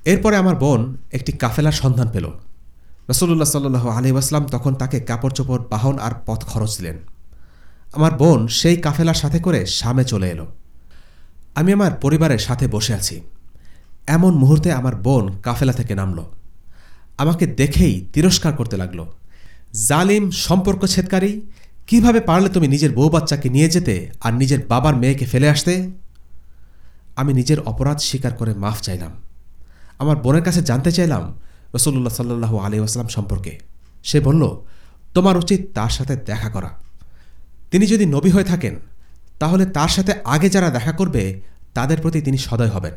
B: এরপরে আমার বোন একটি কাফেলার সন্ধান পেল। রসুল্লাহ সাল্লু আলী তখন তাকে কাপড় চোপড়, বাহন আর পথ খরচ দিলেন। আমার বোন সেই কাফেলার সাথে করে সামে চলে এলো। আমি আমার পরিবারের সাথে বসে আছি। এমন মুহূর্তে আমার বোন কাফেলা থেকে নামল। আমাকে দেখেই তিরস্কার করতে লাগল। জালিম সম্পর্ক ছেদকারী কীভাবে পারলে তুমি নিজের বউ বাচ্চাকে নিয়ে যেতে আর নিজের বাবার মেয়েকে ফেলে আসতে? আমি নিজের অপরাধ স্বীকার করে মাফ চাইলাম। আমার বোনের কাছে জানতে চাইলাম রসুল্লাহ সাল্লু আলী আসলাম সম্পর্কে। সে বলল, তোমার উচিত তার সাথে দেখা করা। তিনি যদি নবী হয়ে থাকেন, তাহলে তার সাথে আগে যারা দেখা করবে, তাদের প্রতি তিনি সদয় হবেন।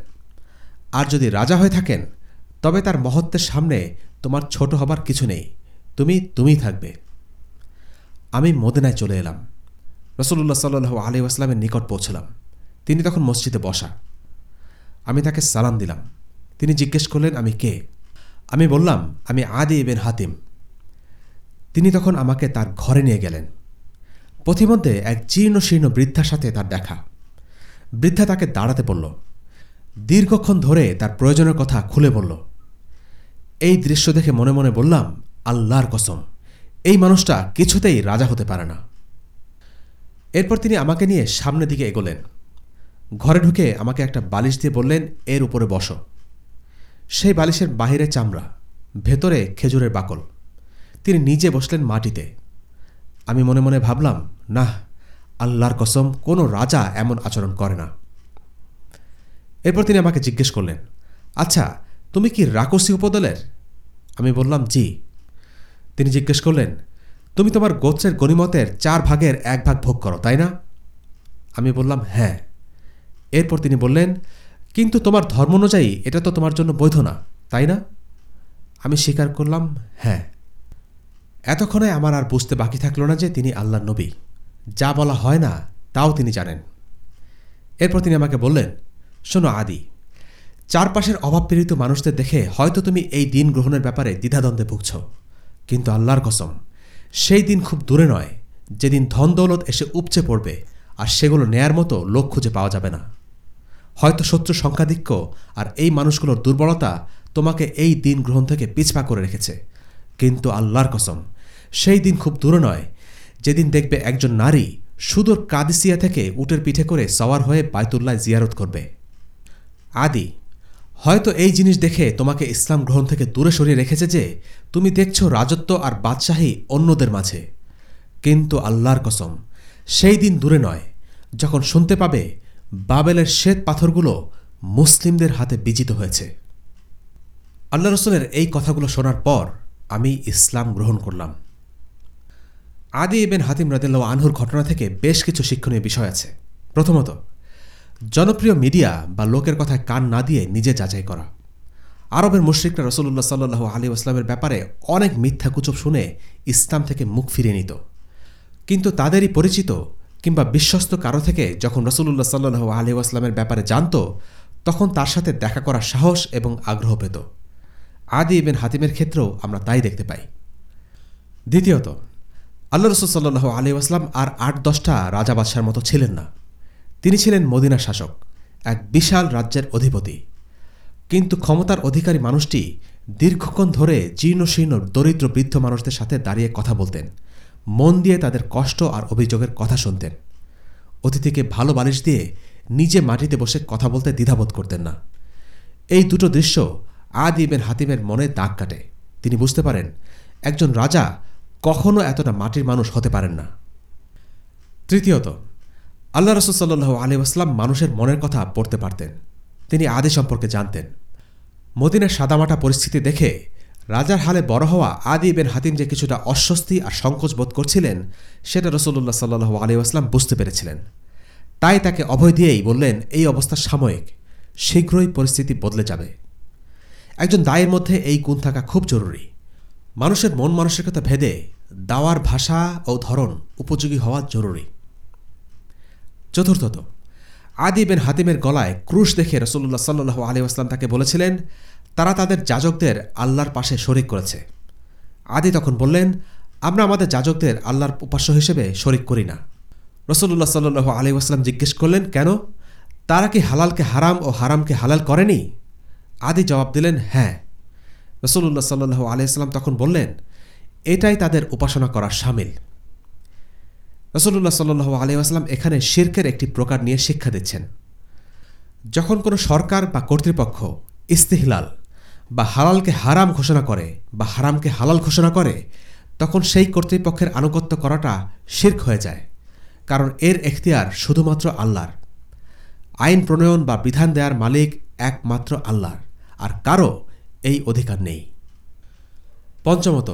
B: আর যদি রাজা হয়ে থাকেন, তবে তার মহত্বের সামনে তোমার ছোট হবার কিছু নেই। তুমি, তুমিই থাকবে। আমি মদিনায় চলে এলাম। রসুল্লাহ সাল্লু আলি আসলামের নিকট পৌঁছলাম। তিনি তখন মসজিদে বসা। আমি তাকে সালাম দিলাম। তিনি জিজ্ঞেস করলেন, আমি কে? আমি বললাম, আমি আদি এবেন হাতিম। তিনি তখন আমাকে তার ঘরে নিয়ে গেলেন। পথিমধ্যে এক জীর্ণ শীর্ণ বৃদ্ধার সাথে তার দেখা। বৃদ্ধা তাকে দাঁড়াতে বলল। দীর্ঘক্ষণ ধরে তার প্রয়োজনের কথা খুলে বলল। এই দৃশ্য দেখে মনে মনে বললাম, আল্লাহর কসম, এই মানুষটা কিছুতেই রাজা হতে পারে না। এরপর তিনি আমাকে নিয়ে সামনের দিকে এগোলেন। ঘরে ঢুকে আমাকে একটা বালিশ দিয়ে বললেন, এর উপরে বসো। সেই বালিশের বাহিরে চামড়া, ভেতরে খেজুরের বাকল। তিনি নিজে বসলেন মাটিতে। আমি মনে মনে ভাবলাম না আল্লাহর কসম, কোনো রাজা এমন আচরণ করে না। এরপর তিনি আমাকে জিজ্ঞেস করলেন আচ্ছা তুমি কি রাকসি উপদলের? আমি বললাম, জি। তিনি জিজ্ঞেস করলেন, তুমি তোমার গোত্রের গণিমতের চার ভাগের এক ভাগ ভোগ করো, তাই না? আমি বললাম হ্যাঁ। এরপর তিনি বললেন কিন্তু তোমার ধর্ম অনুযায়ী এটা তো তোমার জন্য বৈধ না, তাই না? আমি স্বীকার করলাম হ্যাঁ। এতক্ষণে আমার আর বুঝতে বাকি থাকল না যে তিনি আল্লাহ নবী। যা বলা হয় না, তাও তিনি জানেন। এরপর তিনি আমাকে বললেন, শোনো আদি, চারপাশের অভাবপীড়িত মানুষদের দেখে হয়তো তুমি এই দিন গ্রহণের ব্যাপারে দ্বিধাদ্বন্দ্বে ভুগছ। কিন্তু আল্লাহর কসম, সেই দিন খুব দূরে নয়, যেদিন ধন দৌলত এসে উপচে পড়বে, আর সেগুলো নেয়ার মতো লোক খুঁজে পাওয়া যাবে না। হয়তো শত্রু সংখ্যাধিক্য আর এই মানুষগুলোর দুর্বলতা তোমাকে এই দিন গ্রহণ থেকে পিছপা করে রেখেছে। কিন্তু আল্লাহর কসম, সেই দিন খুব দূরে নয়। যেদিন দেখবে একজন নারী সুদূর কাদিসিয়া থেকে উটের পিঠে করে সওয়ার হয়ে বায়তুল্লাহ জিয়ারত করবে। আদি, হয়তো এই জিনিস দেখে তোমাকে ইসলাম গ্রহণ থেকে দূরে সরিয়ে রেখেছে যে তুমি দেখছ রাজত্ব আর বাদশাহী অন্যদের মাঝে। কিন্তু আল্লাহর কসম, সেই দিন দূরে নয়। যখন শুনতে পাবে বাবেলের শ্বেত পাথরগুলো মুসলিমদের হাতে বিজিত হয়েছে। আল্লাহ রসুলের এই কথাগুলো শোনার পর আমি ইসলাম গ্রহণ করলাম। আদি এবেন হাতিম রাদিল্লাহ আনহুর ঘটনা থেকে বেশ কিছু শিক্ষণীয় বিষয় আছে। প্রথমত, জনপ্রিয় মিডিয়া বা লোকের কথায় কান না দিয়ে নিজে যাচাই করা। আরবের মুশ্রিকরা রসুল্লাহ সাল্লু আলী আসলামের ব্যাপারে অনেক মিথ্যা কুচব শুনে ইসলাম থেকে মুখ ফিরিয়ে নিত। কিন্তু তাদেরই পরিচিত কিংবা বিশ্বস্ত কারও থেকে যখন রসুল্লাহ সাল্লু আলী আসলামের ব্যাপারে জানত, তখন তার সাথে দেখা করার সাহস এবং আগ্রহ পেত। আদি ইবেন হাতিমের ক্ষেত্রেও আমরা তাই দেখতে পাই। দ্বিতীয়ত, আল্লাহ রসুল সাল্লু আলী আসলাম আর আট দশটা রাজা বাদশার মতো ছিলেন না। তিনি ছিলেন মদিনা শাসক, এক বিশাল রাজ্যের অধিপতি। কিন্তু ক্ষমতার অধিকারী মানুষটি দীর্ঘক্ষণ ধরে জীর্ণশীর্ণ, দরিদ্র বৃদ্ধ মানুষদের সাথে দাঁড়িয়ে কথা বলতেন। মন দিয়ে তাদের কষ্ট আর অভিযোগের কথা শুনতেন। অতিথিকে ভালো বালিশ দিয়ে নিজে মাটিতে বসে কথা বলতে দ্বিধাবোধ করতেন না। এই দুটো দৃশ্য আদ ইবেন হাতিমের মনে দাগ কাটে। তিনি বুঝতে পারেন, একজন রাজা কখনো এতটা মাটির মানুষ হতে পারেন না। তৃতীয়ত, আল্লাহ রসুল আলী আসলাম মানুষের মনের কথা পড়তে পারতেন। তিনি আদি সম্পর্কে জানতেন। মদিনের সাদামাটা পরিস্থিতি দেখে রাজার হালে বড় হওয়া আদি বেন হাতিম যে কিছুটা অস্বস্তি আর সংকোচ বোধ করছিলেন, সেটা রসুল্লাহ সাল্লু আলী আসলাম বুঝতে পেরেছিলেন। তাই তাকে অভয় দিয়েই বললেন, এই অবস্থা সাময়িক, শীঘ্রই পরিস্থিতি বদলে যাবে। একজন দায়ের মধ্যে এই গুণ থাকা খুব জরুরি। মানুষের মন মানসিকতা ভেদে দাওয়ার ভাষা ও ধরন উপযোগী হওয়া জরুরি। চতুর্থত, আদি বেন হাতিমের গলায় ক্রুশ দেখে রসুল্লাহ সাল্লু আলী আসলাম তাকে বলেছিলেন তারা তাদের যাজকদের আল্লাহর পাশে শরিক করেছে। আদি তখন বললেন, আমরা আমাদের যাজকদের আল্লাহর উপাস্য হিসেবে শরিক করি না। রসুল্লাহ সাল্লু আলী আসলাম জিজ্ঞেস করলেন, কেন? তারা কি হালালকে হারাম ও হারামকে হালাল করেনি? আদি জবাব দিলেন হ্যাঁ। রসুল্লাহ সাল্লু আলিয়াল্লাম তখন বললেন, এটাই তাদের উপাসনা করার সামিল। রসুল্লাহ সাল্লু আলিয়াস্লাম এখানে শির্কের একটি প্রকার নিয়ে শিক্ষা দিচ্ছেন। যখন কোনো সরকার বা কর্তৃপক্ষ ইস্তিহলাল বা হালালকে হারাম ঘোষণা করে বা হারামকে হালাল ঘোষণা করে, তখন সেই কর্তৃপক্ষের আনুগত্য করাটা শির্ক হয়ে যায়। কারণ এর এখতিয়ার শুধুমাত্র আল্লাহর। আইন প্রণয়ন বা বিধান দেওয়ার মালিক একমাত্র আল্লাহর, আর কারও এই অধিকার নেই। পঞ্চমত,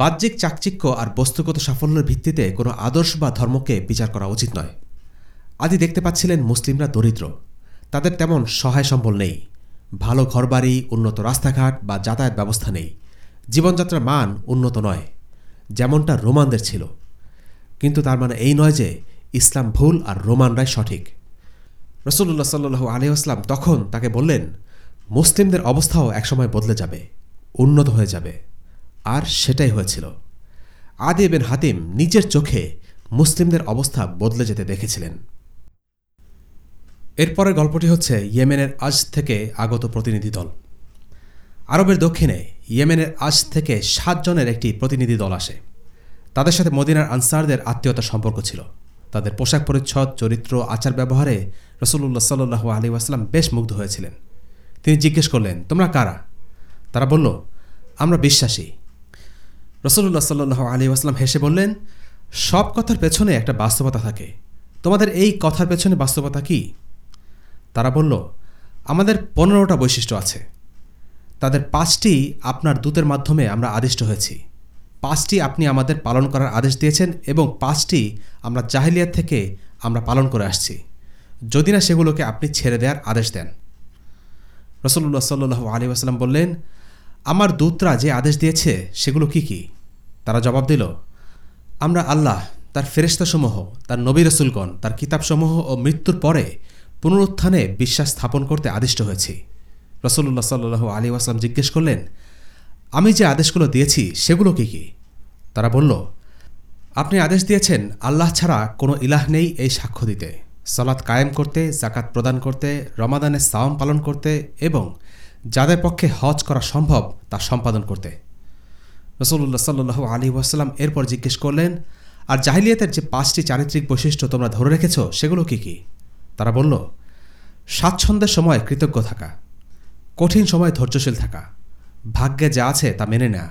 B: বাহ্যিক চাকচিক্য আর বস্তুগত সাফল্যের ভিত্তিতে কোনো আদর্শ বা ধর্মকে বিচার করা উচিত নয়। আদি দেখতে পাচ্ছিলেন মুসলিমরা দরিদ্র, তাদের তেমন সহায় সম্বল নেই। ভালো ঘরবাড়ি, উন্নত রাস্তাঘাট বা যাতায়াত ব্যবস্থা নেই। জীবনযাত্রার মান উন্নত নয়, যেমনটা রোমানদের ছিল। কিন্তু তার মানে এই নয় যে ইসলাম ভুল আর রোমানরাই সঠিক। রসুল্লাহ সাল্লু আলী আসলাম তখন তাকে বললেন, মুসলিমদের অবস্থাও একসময় বদলে যাবে, উন্নত হয়ে যাবে। আর সেটাই হয়েছিল। আদি বিন হাতিম নিজের চোখে মুসলিমদের অবস্থা বদলে যেতে দেখেছিলেন। এরপরের গল্পটি হচ্ছে ইয়েমেনের আজ থেকে আগত প্রতিনিধি দল। আরবের দক্ষিণে ইয়েমেনের আজ থেকে সাতজনের একটি প্রতিনিধি দল আসে। তাদের সাথে মদিনার আনসারদের আত্মীয়তার সম্পর্ক ছিল। তাদের পোশাক পরিচ্ছদ, চরিত্র, আচার ব্যবহারে রসুল্লাহ সাল্লু আলী আসলাম বেশ মুগ্ধ হয়েছিলেন। তিনি জিজ্ঞেস করলেন, তোমরা কারা? তারা বলল, আমরা বিশ্বাসী। রসুল্লাহ সাল্লু আলী আসলাম হেসে বললেন, সব কথার পেছনে একটা বাস্তবতা থাকে। তোমাদের এই কথার পেছনে বাস্তবতা কি? তারা বলল, আমাদের পনেরোটা বৈশিষ্ট্য আছে। তাদের পাঁচটি আপনার দূতের মাধ্যমে আমরা আদিষ্ট হয়েছি। পাঁচটি আপনি আমাদের পালন করার আদেশ দিয়েছেন এবং পাঁচটি আমরা জাহিলিয়াত থেকে আমরা পালন করে আসছি। যদি না সেগুলোকে আপনি ছেড়ে দেওয়ার আদেশ দেন। রসল্লা সাল্লু আলী আসসালাম বললেন, আমার দূতরা যে আদেশ দিয়েছে, সেগুলো কি কি? তারা জবাব দিল, আমরা আল্লাহ, তার ফেরেস্তাসমূহ তার নবী রসুলগণ, তার কিতাবসমূহ ও মৃত্যুর পরে পুনরুত্থানে বিশ্বাস স্থাপন করতে আদিষ্ট হয়েছি। রসল্লা সাল্লু আলী আসলাম জিজ্ঞেস করলেন, আমি যে আদেশগুলো দিয়েছি, সেগুলো কি কি? তারা বলল, আপনি আদেশ দিয়েছেন, আল্লাহ ছাড়া কোনো ইলাহ নেই এই সাক্ষ্য দিতে। সালাত কায়েম করতে জাকাত প্রদান করতে, রমাদানের সাওম পালন করতে এবং যাদের পক্ষে হজ করা সম্ভব, তা সম্পাদন করতে। রসল্লা সাল্লু আলী ওয়াসাল্লাম এরপর জিজ্ঞেস করলেন, আর জাহিলিয়াতের যে পাঁচটি চারিত্রিক বৈশিষ্ট্য তোমরা ধরে রেখেছ, সেগুলো কি কি? তারা বলল, স্বাচ্ছন্দ্যের সময় কৃতজ্ঞ থাকা, কঠিন সময় ধৈর্যশীল থাকা, ভাগ্যে যা আছে তা মেনে নেয়া।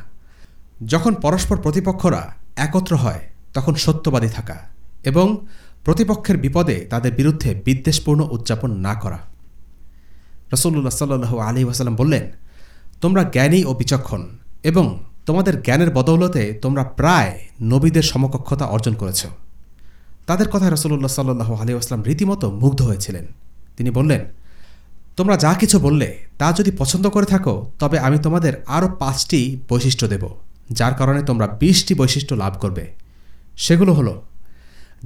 B: যখন পরস্পর প্রতিপক্ষরা একত্র হয়, তখন সত্যবাদী থাকা এবং প্রতিপক্ষের বিপদে তাদের বিরুদ্ধে বিদ্বেষপূর্ণ উদযাপন না করা। রসল্লা সাল্লু আলী ওয়াসাল্লাম বললেন, তোমরা জ্ঞানী ও বিচক্ষণ এবং তোমাদের জ্ঞানের বদৌলতে তোমরা প্রায় নবীদের সমকক্ষতা অর্জন করেছ। তাদের কথায় রসল্লা সাল্লু আলী আসলাম রীতিমতো মুগ্ধ হয়েছিলেন। তিনি বললেন, তোমরা যা কিছু বললে, তা যদি পছন্দ করে থাকো, তবে আমি তোমাদের আরও পাঁচটি বৈশিষ্ট্য দেব, যার কারণে তোমরা বিশটি বৈশিষ্ট্য লাভ করবে। সেগুলো হলো,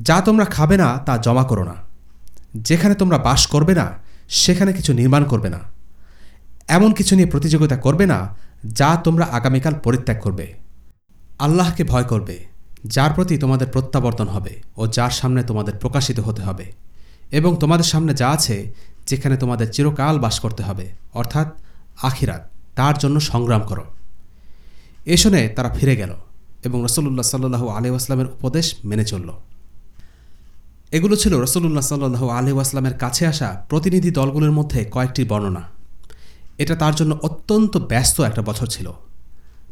B: যা তোমরা খাবে না, তা জমা করো না। যেখানে তোমরা বাস করবে না, সেখানে কিছু নির্মাণ করবে না। এমন কিছু নিয়ে প্রতিযোগিতা করবে না, যা তোমরা আগামীকাল পরিত্যাগ করবে। আল্লাহকে ভয় করবে। যার প্রতি তোমাদের প্রত্যাবর্তন হবে ও যার সামনে তোমাদের প্রকাশিত হতে হবে। এবং তোমাদের সামনে যা আছে, যেখানে তোমাদের চিরকাল বাস করতে হবে, অর্থাৎ আখিরাত, তার জন্য সংগ্রাম করো। এ শুনে তারা ফিরে গেল এবং রসল্লাহ সাল্লু আলি আসলামের উপদেশ মেনে চলল। এগুলো ছিল রসল্লাহ সাল্লু আলি আসলামের কাছে আসা প্রতিনিধি দলগুলোর মধ্যে কয়েকটি বর্ণনা। এটা তার জন্য অত্যন্ত ব্যস্ত একটা বছর ছিল।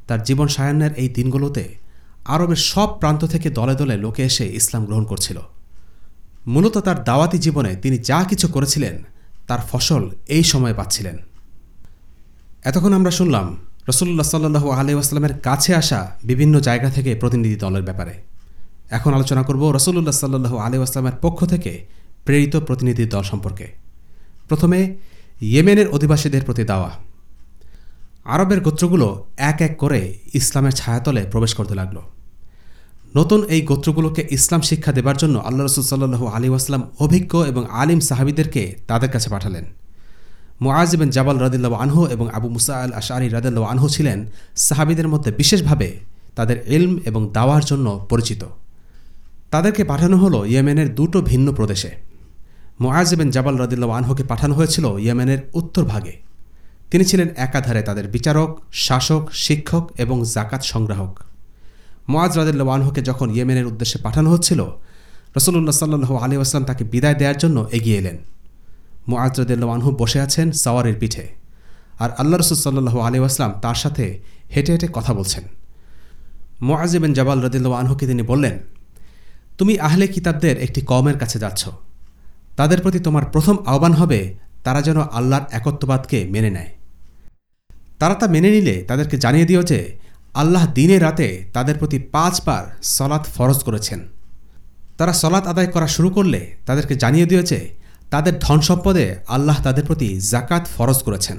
B: তার জীবন সায়ান্নের এই দিনগুলোতে আরবের সব প্রান্ত থেকে দলে দলে লোকে এসে ইসলাম গ্রহণ করছিল। মূলত তার দাওয়াতি জীবনে তিনি যা কিছু করেছিলেন, তার ফসল এই সময় পাচ্ছিলেন। এতক্ষণ আমরা শুনলাম রসুল্লাহ সাল্লু আলহামের কাছে আসা বিভিন্ন জায়গা থেকে প্রতিনিধি দলের ব্যাপারে। এখন আলোচনা করব রসুল্লাহ সাল্লু আলি আসলামের পক্ষ থেকে প্রেরিত প্রতিনিধি দল সম্পর্কে। প্রথমে, ইয়েমেনের অধিবাসীদের প্রতি দাওয়া। আরবের গোত্রগুলো এক এক করে ইসলামের ছায়াতলে প্রবেশ করতে লাগল। নতুন এই গোত্রগুলোকে ইসলাম শিক্ষা দেবার জন্য আল্লাহ রসুল আলী আসলাম অভিজ্ঞ এবং আলিম সাহাবিদেরকে তাদের কাছে পাঠালেন। মোয়াজিবেন জাবাল রাদিল্লা আনহু এবং আবু মুসা আল আশারি রাদিল্লা আনহু ছিলেন সাহাবিদের মধ্যে বিশেষভাবে তাদের ইলম এবং দাওয়ার জন্য পরিচিত। তাদেরকে পাঠানো হলো ইয়েমেনের দুটো ভিন্ন প্রদেশে। মোয়াজিবেন জাবাল রাদিল্লা আনহুকে পাঠানো হয়েছিল ইয়েমেনের উত্তর ভাগে। তিনি ছিলেন একাধারে তাদের বিচারক, শাসক, শিক্ষক এবং জাকাত সংগ্রাহক। মোয়াজ রাদিল্লা আনহুকে যখন ইয়েমেনের উদ্দেশ্যে পাঠানো হচ্ছিল রসুল্লাহ সাল্লু আলী আসলাম তাকে বিদায় দেওয়ার জন্য এগিয়ে এলেন। মোয়াজ রাদিল্লা আনহু বসে আছেন সাওয়ারের পিঠে আর আল্লাহ রসুল সাল্লু আলী আসলাম তার সাথে হেঁটে হেঁটে কথা বলছেন। মোয়াজিবেন জাবাল রদিল্লা আনহুকে তিনি বললেন, তুমি আহলে কিতাবদের একটি কমের কাছে যাচ্ছ। তাদের প্রতি তোমার প্রথম আহ্বান হবে তারা যেন আল্লাহর একত্ববাদকে মেনে নেয়। তারা তা মেনে নিলে তাদেরকে জানিয়ে দিও যে আল্লাহ দিনে রাতে তাদের প্রতি পাঁচবার সলাৎ ফরজ করেছেন। তারা সলাৎ আদায় করা শুরু করলে তাদেরকে জানিয়ে যে তাদের ধন সম্পদে আল্লাহ তাদের প্রতি জাকাত ফরজ করেছেন।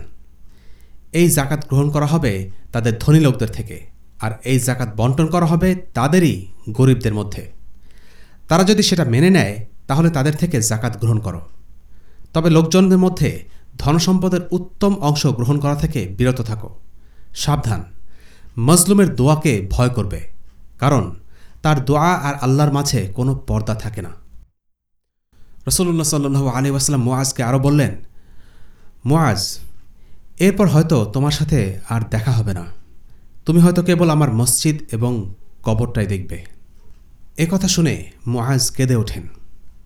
B: এই জাকাত গ্রহণ করা হবে তাদের ধনী লোকদের থেকে, আর এই জাকাত বন্টন করা হবে তাদেরই গরিবদের মধ্যে। তারা যদি সেটা মেনে নেয়, তাহলে তাদের থেকে জাকাত গ্রহণ করো। তবে লোকজনদের মধ্যে ধনসম্পদের উত্তম অংশ গ্রহণ করা থেকে বিরত থাকো। সাবধান। মজলুমের দোয়াকে ভয় করবে, কারণ তার দোয়া আর আল্লাহর মাঝে কোনো পর্দা থাকে না। রসুল্লাহ সাল্লু আলী ওয়াসাল্লাম মোয়াজকে আরও বললেন মোয়াজ এরপর হয়তো তোমার সাথে আর দেখা হবে না। তুমি হয়তো কেবল আমার মসজিদ এবং কবরটাই দেখবে। এ কথা শুনে মোয়াজ কেঁদে ওঠেন।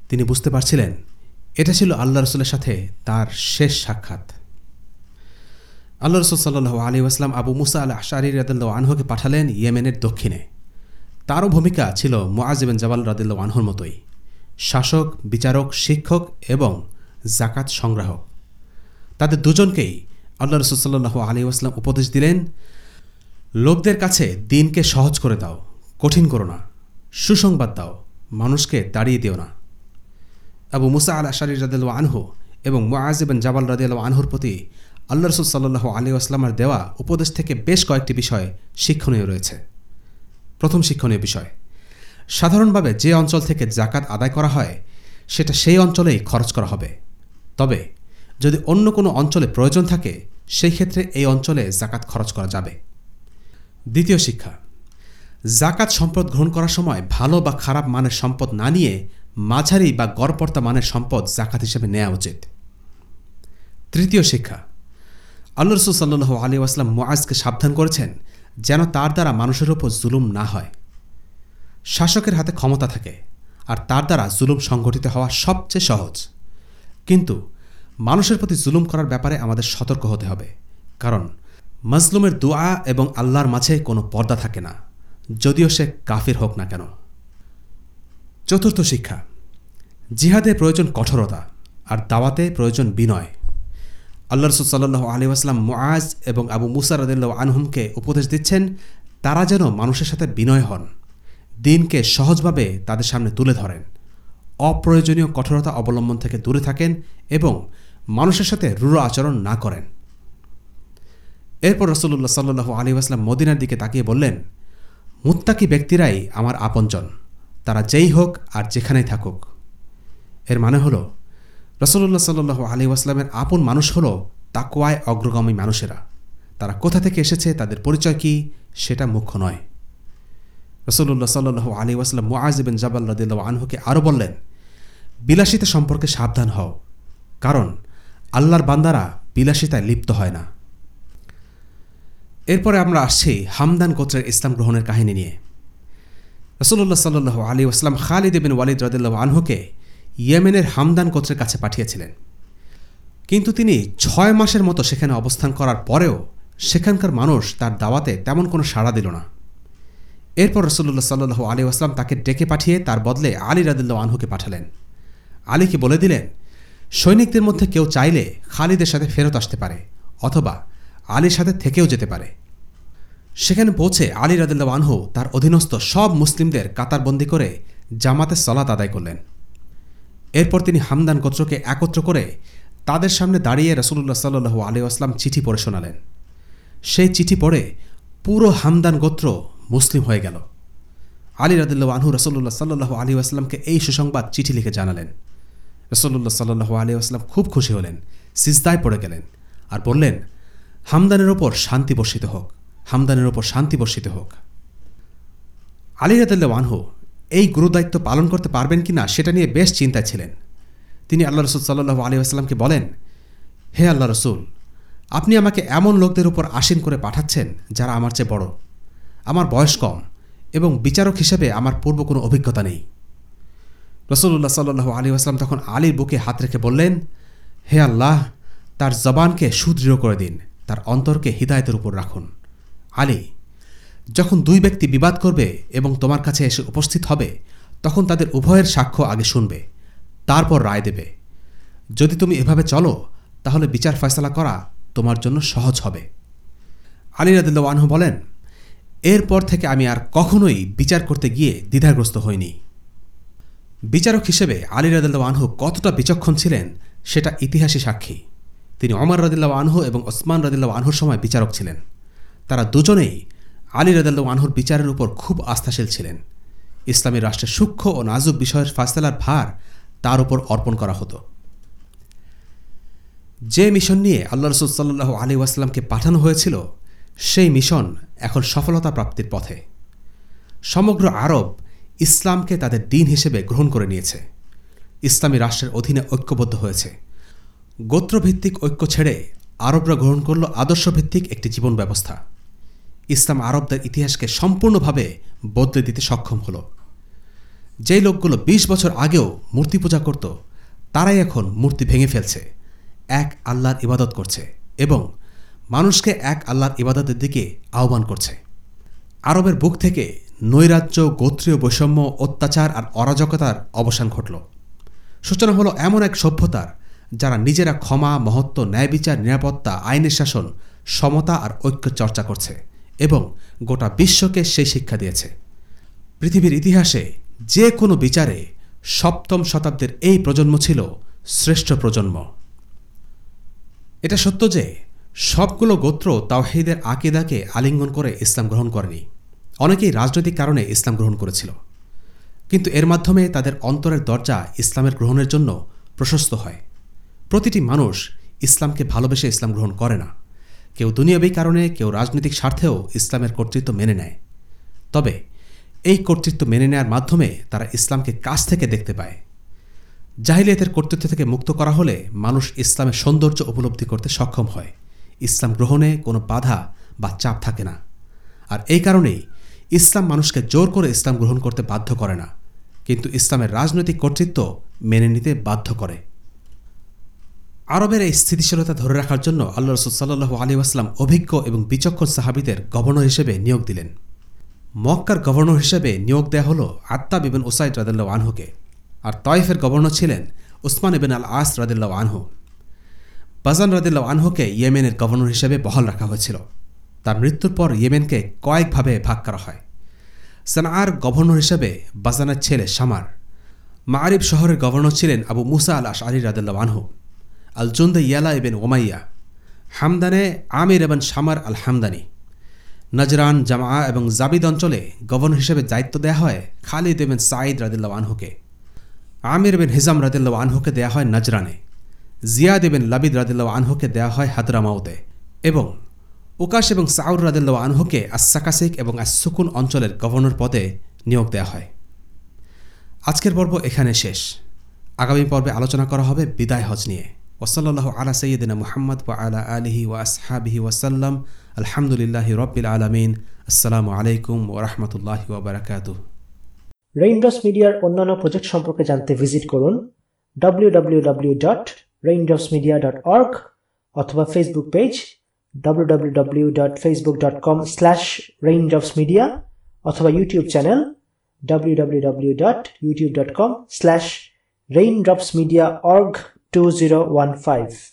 B: তিনি বুঝতে পারছিলেন, এটা ছিল আল্লাহ রসুলের সাথে তার শেষ সাক্ষাৎ। আল্লাহ রসুল সাল্লু আলী আসলাম আবু মুসা আল আশারি রাদিল্লা আনহুকে পাঠালেন ইয়েমেনের দক্ষিণে। তারও ভূমিকা ছিল মোয়াজিবেন জবাল রাদিল্লা আনহুর মতোই। শাসক, বিচারক, শিক্ষক এবং জাকাত সংগ্রাহক। তাদের দুজনকেই আল্লাহ রসুল সাল্লু আলী আসলাম উপদেশ দিলেন, লোকদের কাছে দিনকে সহজ করে দাও, কঠিন করো না, সুসংবাদ দাও, মানুষকে দাঁড়িয়ে দিও না। আবু মুসা আল আশারি রাদিল আনহু এবং মোয়াজিবেন জাবাল রাদিয়াল আনহুর প্রতি আল্লাহ রসুল সাল্লু আলী আসলামের দেওয়া উপদেশ থেকে বেশ কয়েকটি বিষয় শিক্ষণীয় রয়েছে। প্রথম শিক্ষণীয় বিষয়, সাধারণভাবে যে অঞ্চল থেকে জাকাত আদায় করা হয়, সেটা সেই অঞ্চলেই খরচ করা হবে। তবে, যদি অন্য কোনো অঞ্চলে প্রয়োজন থাকে, সেই ক্ষেত্রে এই অঞ্চলে জাকাত খরচ করা যাবে। দ্বিতীয় শিক্ষা জাকাত সম্পদ গ্রহণ করার সময় ভালো বা খারাপ মানের সম্পদ না নিয়ে মাঝারি বা গড়পর্তা মানের সম্পদ জাকাত হিসেবে নেওয়া উচিত। তৃতীয় শিক্ষা আল্লাহ রসুল সাল্লু আলী আসলাম মোয়াজকে সাবধান করেছেন যেন তার দ্বারা মানুষের ওপর জুলুম না হয়। শাসকের হাতে ক্ষমতা থাকে আর তার দ্বারা জুলুম সংগঠিত হওয়া সবচেয়ে সহজ। কিন্তু মানুষের প্রতি জুলুম করার ব্যাপারে আমাদের সতর্ক হতে হবে। কারণ মজলুমের দোয়া এবং আল্লাহর মাঝে কোনো পর্দা থাকে না, যদিও সে কাফির হোক না কেন। চতুর্থ শিক্ষা, জিহাদে প্রয়োজন কঠোরতা আর দাওয়াতে প্রয়োজন বিনয়। আল্লাহ রসুল সাল্লু আলী আসলাম মুআজ এবং আবু মুসার রদুল্লাহ আনহুমকে উপদেশ দিচ্ছেন, তারা যেন মানুষের সাথে বিনয় হন, দিনকে সহজভাবে তাদের সামনে তুলে ধরেন, অপ্রয়োজনীয় কঠোরতা অবলম্বন থেকে দূরে থাকেন এবং মানুষের সাথে রূঢ় আচরণ না করেন। এরপর রসুল্লাহ সাল্লু আলী আসলাম মদিনার দিকে তাকিয়ে বললেন, মুত্তাকি ব্যক্তিরাই আমার আপনজন, তারা যেই হোক আর যেখানেই থাকুক। এর মানে হল রসল্লা সাল্লু আলী আসলামের আপন মানুষ হল তাকোয়ায় অগ্রগামী মানুষেরা। তারা কোথা থেকে এসেছে, তাদের পরিচয় কি, সেটা মুখ্য নয়। রসল্লা সাল্লু আলী ওয়াসাল্লাম মুআজিবিন জাবাল রদিল্লা আনহুকে আরও বললেন, বিলাসিতা সম্পর্কে সাবধান হও, কারণ আল্লাহর বান্দারা বিলাসিতায় লিপ্ত হয় না। এরপরে আমরা আসছি হামদান গোত্রের ইসলাম গ্রহণের কাহিনী নিয়ে। রসল্লা সাল্লু আলী আসলাম খালিদ বিন ওয়ালিদ রদুল্লাহ আনহুকে ইয়েমেনের হামদান গোত্রের কাছে পাঠিয়েছিলেন। কিন্তু তিনি ছয় মাসের মতো সেখানে অবস্থান করার পরেও সেখানকার মানুষ তার দাওয়াতে তেমন কোনো সাড়া দিল না। এরপর রসল্লা সাল্লু আলী আসলাম তাকে ডেকে পাঠিয়ে তার বদলে আলী রাদিল্লা আনহুকে পাঠালেন। আলীকে বলে দিলেন, সৈনিকদের মধ্যে কেউ চাইলে খালিদের সাথে ফেরত আসতে পারে অথবা আলীর সাথে থেকেও যেতে পারে। সেখানে পৌঁছে আলী রাদিল্লা আনহু তার অধীনস্থ সব মুসলিমদের কাতারবন্দি করে জামাতে সলাত আদায় করলেন। এরপর তিনি হামদান গোত্রকে একত্র করে তাদের সামনে দাঁড়িয়ে রসুল্লাহ সাল্লু আলী আসলাম চিঠি পড়ে শোনালেন। সেই চিঠি পড়ে পুরো হামদান গোত্র মুসলিম হয়ে গেল। আলী রাদিল্লা আনহু রসল্লাহ সাল্লু আলী আসলামকে এই সুসংবাদ চিঠি লিখে জানালেন। রসল্লাহ সাল্লু আলী আসলাম খুব খুশি হলেন, সিজদায় পড়ে গেলেন আর বললেন, হামদানের ওপর শান্তি বর্ষিত হোক, হামদানের ওপর শান্তি বর্ষিত হোক। আলী রাদিল্লা আনহু এই গুরুদায়িত্ব পালন করতে পারবেন কি না সেটা নিয়ে বেশ চিন্তায় ছিলেন। তিনি আল্লাহ রসুল সাল্লু আলী আসলামকে বলেন, হে আল্লাহ রসুল, আপনি আমাকে এমন লোকদের উপর আসীন করে পাঠাচ্ছেন যারা আমার চেয়ে বড়। আমার বয়স কম এবং বিচারক হিসেবে আমার পূর্ব কোনো অভিজ্ঞতা নেই। রসুল্লাহ সাল্লু আলী আসলাম তখন আলীর বুকে হাত রেখে বললেন, হে আল্লাহ, তার জবানকে সুদৃঢ় করে দিন, তার অন্তরকে হৃদায়তের উপর রাখুন। আলী যখন দুই ব্যক্তি বিবাদ করবে এবং তোমার কাছে এসে উপস্থিত হবে, তখন তাদের উভয়ের সাক্ষ্য আগে শুনবে, তারপর রায় দেবে। যদি তুমি এভাবে চলো, তাহলে বিচার ফয়সলা করা তোমার জন্য সহজ হবে। আলী রাদিল্লা আনহু বলেন, এরপর থেকে আমি আর কখনোই বিচার করতে গিয়ে দ্বিধাগ্রস্ত হইনি। বিচারক হিসেবে আলী রাদিল্লা আনহু কতটা বিচক্ষণ ছিলেন, সেটা ইতিহাসী সাক্ষী। তিনি অমর রদিল্লা আনহু এবং ওসমান রদিল্লা আনহুর সময় বিচারক ছিলেন। তারা দুজনেই আলী রদাল্লা আনহুর বিচারের উপর খুব আস্থাশীল ছিলেন। ইসলামী রাষ্ট্রের সূক্ষ্ম ও নাজুক বিষয়ের ফাসলার ভার তার উপর অর্পণ করা হতো। যে মিশন নিয়ে আল্লাহ রসুল আলী ওয়াসাল্লামকে পাঠানো হয়েছিল, সেই মিশন এখন সফলতা প্রাপ্তির পথে। সমগ্র আরব ইসলামকে তাদের দিন হিসেবে গ্রহণ করে নিয়েছে। ইসলামী রাষ্ট্রের অধীনে ঐক্যবদ্ধ হয়েছে। গোত্রভিত্তিক ঐক্য ছেড়ে আরবরা গ্রহণ করল আদর্শভিত্তিক একটি জীবন ব্যবস্থা। ইসলাম আরবদের ইতিহাসকে সম্পূর্ণভাবে বদলে দিতে সক্ষম হল। যেই লোকগুলো ২০ বছর আগেও মূর্তি পূজা করত, তারাই এখন মূর্তি ভেঙে ফেলছে, এক আল্লাহর ইবাদত করছে এবং মানুষকে এক আল্লাহর ইবাদতের দিকে আহ্বান করছে। আরবের বুক থেকে নৈরাজ্য, গোত্রীয় বৈষম্য, অত্যাচার আর অরাজকতার অবসান ঘটল। সূচনা হলো এমন এক সভ্যতার যারা নিজেরা ক্ষমা, মহত্ব ন্যায় বিচার নিরাপত্তা, আইনের শাসন, সমতা আর ঐক্য চর্চা করছে। এবং গোটা বিশ্বকে সেই শিক্ষা দিয়েছে। পৃথিবীর ইতিহাসে যে কোনো বিচারে সপ্তম শতাব্দীর এই প্রজন্ম ছিল শ্রেষ্ঠ প্রজন্ম। এটা সত্য যে সবগুলো গোত্র তাওহিদের আকিদাকে আলিঙ্গন করে ইসলাম গ্রহণ করেনি। অনেকেই রাজনৈতিক কারণে ইসলাম গ্রহণ করেছিল। কিন্তু এর মাধ্যমে তাদের অন্তরের দরজা ইসলামের গ্রহণের জন্য প্রশস্ত হয়। প্রতিটি মানুষ ইসলামকে ভালোবেসে ইসলাম গ্রহণ করে না। কেউ দুনিয়াবী কারণে, কেউ রাজনৈতিক স্বার্থেও ইসলামের কর্তৃত্ব মেনে নেয়। তবে এই কর্তৃত্ব মেনে নেওয়ার মাধ্যমে তারা ইসলামকে কাছ থেকে দেখতে পায়। জাহিলিয়াতের কর্তৃত্ব থেকে মুক্ত করা হলে মানুষ ইসলামের সৌন্দর্য উপলব্ধি করতে সক্ষম হয়। ইসলাম গ্রহণে কোনো বাধা বা চাপ থাকে না। আর এই কারণেই ইসলাম মানুষকে জোর করে ইসলাম গ্রহণ করতে বাধ্য করে না। কিন্তু ইসলামের রাজনৈতিক কর্তৃত্ব মেনে নিতে বাধ্য করে। আরবের এই স্থিতিশীলতা ধরে রাখার জন্য আল্লাহ রসুল সাল্লু আলী আসলাম অভিজ্ঞ এবং বিচক্ষণ সাহাবিদের গভর্নর হিসেবে নিয়োগ দিলেন। মক্কার গভর্নর হিসেবে নিয়োগ দেয়া হল আত্মা বিবিন ওসাইদ রাদিল্লা আনহুকে আর তয়েফের গভর্নর ছিলেন উসমান ইবিন আল আস রাদিল্লা আনহু। বাজান রাদিল্লা আনহুকে ইয়েমেনের গভর্নর হিসেবে বহাল রাখা হয়েছিল। তার মৃত্যুর পর ইয়েমেনকে কয়েকভাবে ভাগ করা হয়। সানার গভর্নর হিসেবে বাজানের ছেলে সামার মারিব শহরের গভর্নর ছিলেন আবু মুসা আল আশ আলী রাদিল্লা আনহু। আল জুন্দ ইয়ালা ইবেন ওমাইয়া হামদানে আমির এবং শামার আল হামদানি নজরান জামা এবং জাবিদ অঞ্চলে গভর্নর হিসেবে দায়িত্ব দেওয়া হয় খালিদ এবেন সাঈদ রাদিল্লা আনহুকে। আমির বিন হিজাম রাদিল্লা আনহুকে দেওয়া হয় নজরানে। জিয়াদ এবেন লাবিদ রাদিল্লা আনহুকে দেওয়া হয় হাদরামাউতে। এবং উকাশ এবং সাউর রাদিল্লা আনহুকে আসাকাসিক এবং আসুকুন অঞ্চলের গভর্নর পদে নিয়োগ দেওয়া হয়। আজকের পর্ব এখানে শেষ। আগামী পর্বে আলোচনা করা হবে বিদায় হজ নিয়ে। ওসল্লাহ আলা সৈয়দিনা মুহাম্মদ ওয়া আলা আলিহি ওয়া আসহাবিহি ওয়াসাল্লাম আলহামদুলিল্লাহ রব্বিল আলমিন। আসসালামু আলাইকুম ও রহমতুল্লাহি ওবরাকাতুহ
A: রেইনড্রপস মিডিয়ার অন্যান্য প্রজেক্ট সম্পর্কে জানতে ভিজিট করুন www.raindropsmedia.org অথবা ফেসবুক পেজ www.facebook.com/raindropsmedia অথবা ইউটিউব চ্যানেল 2015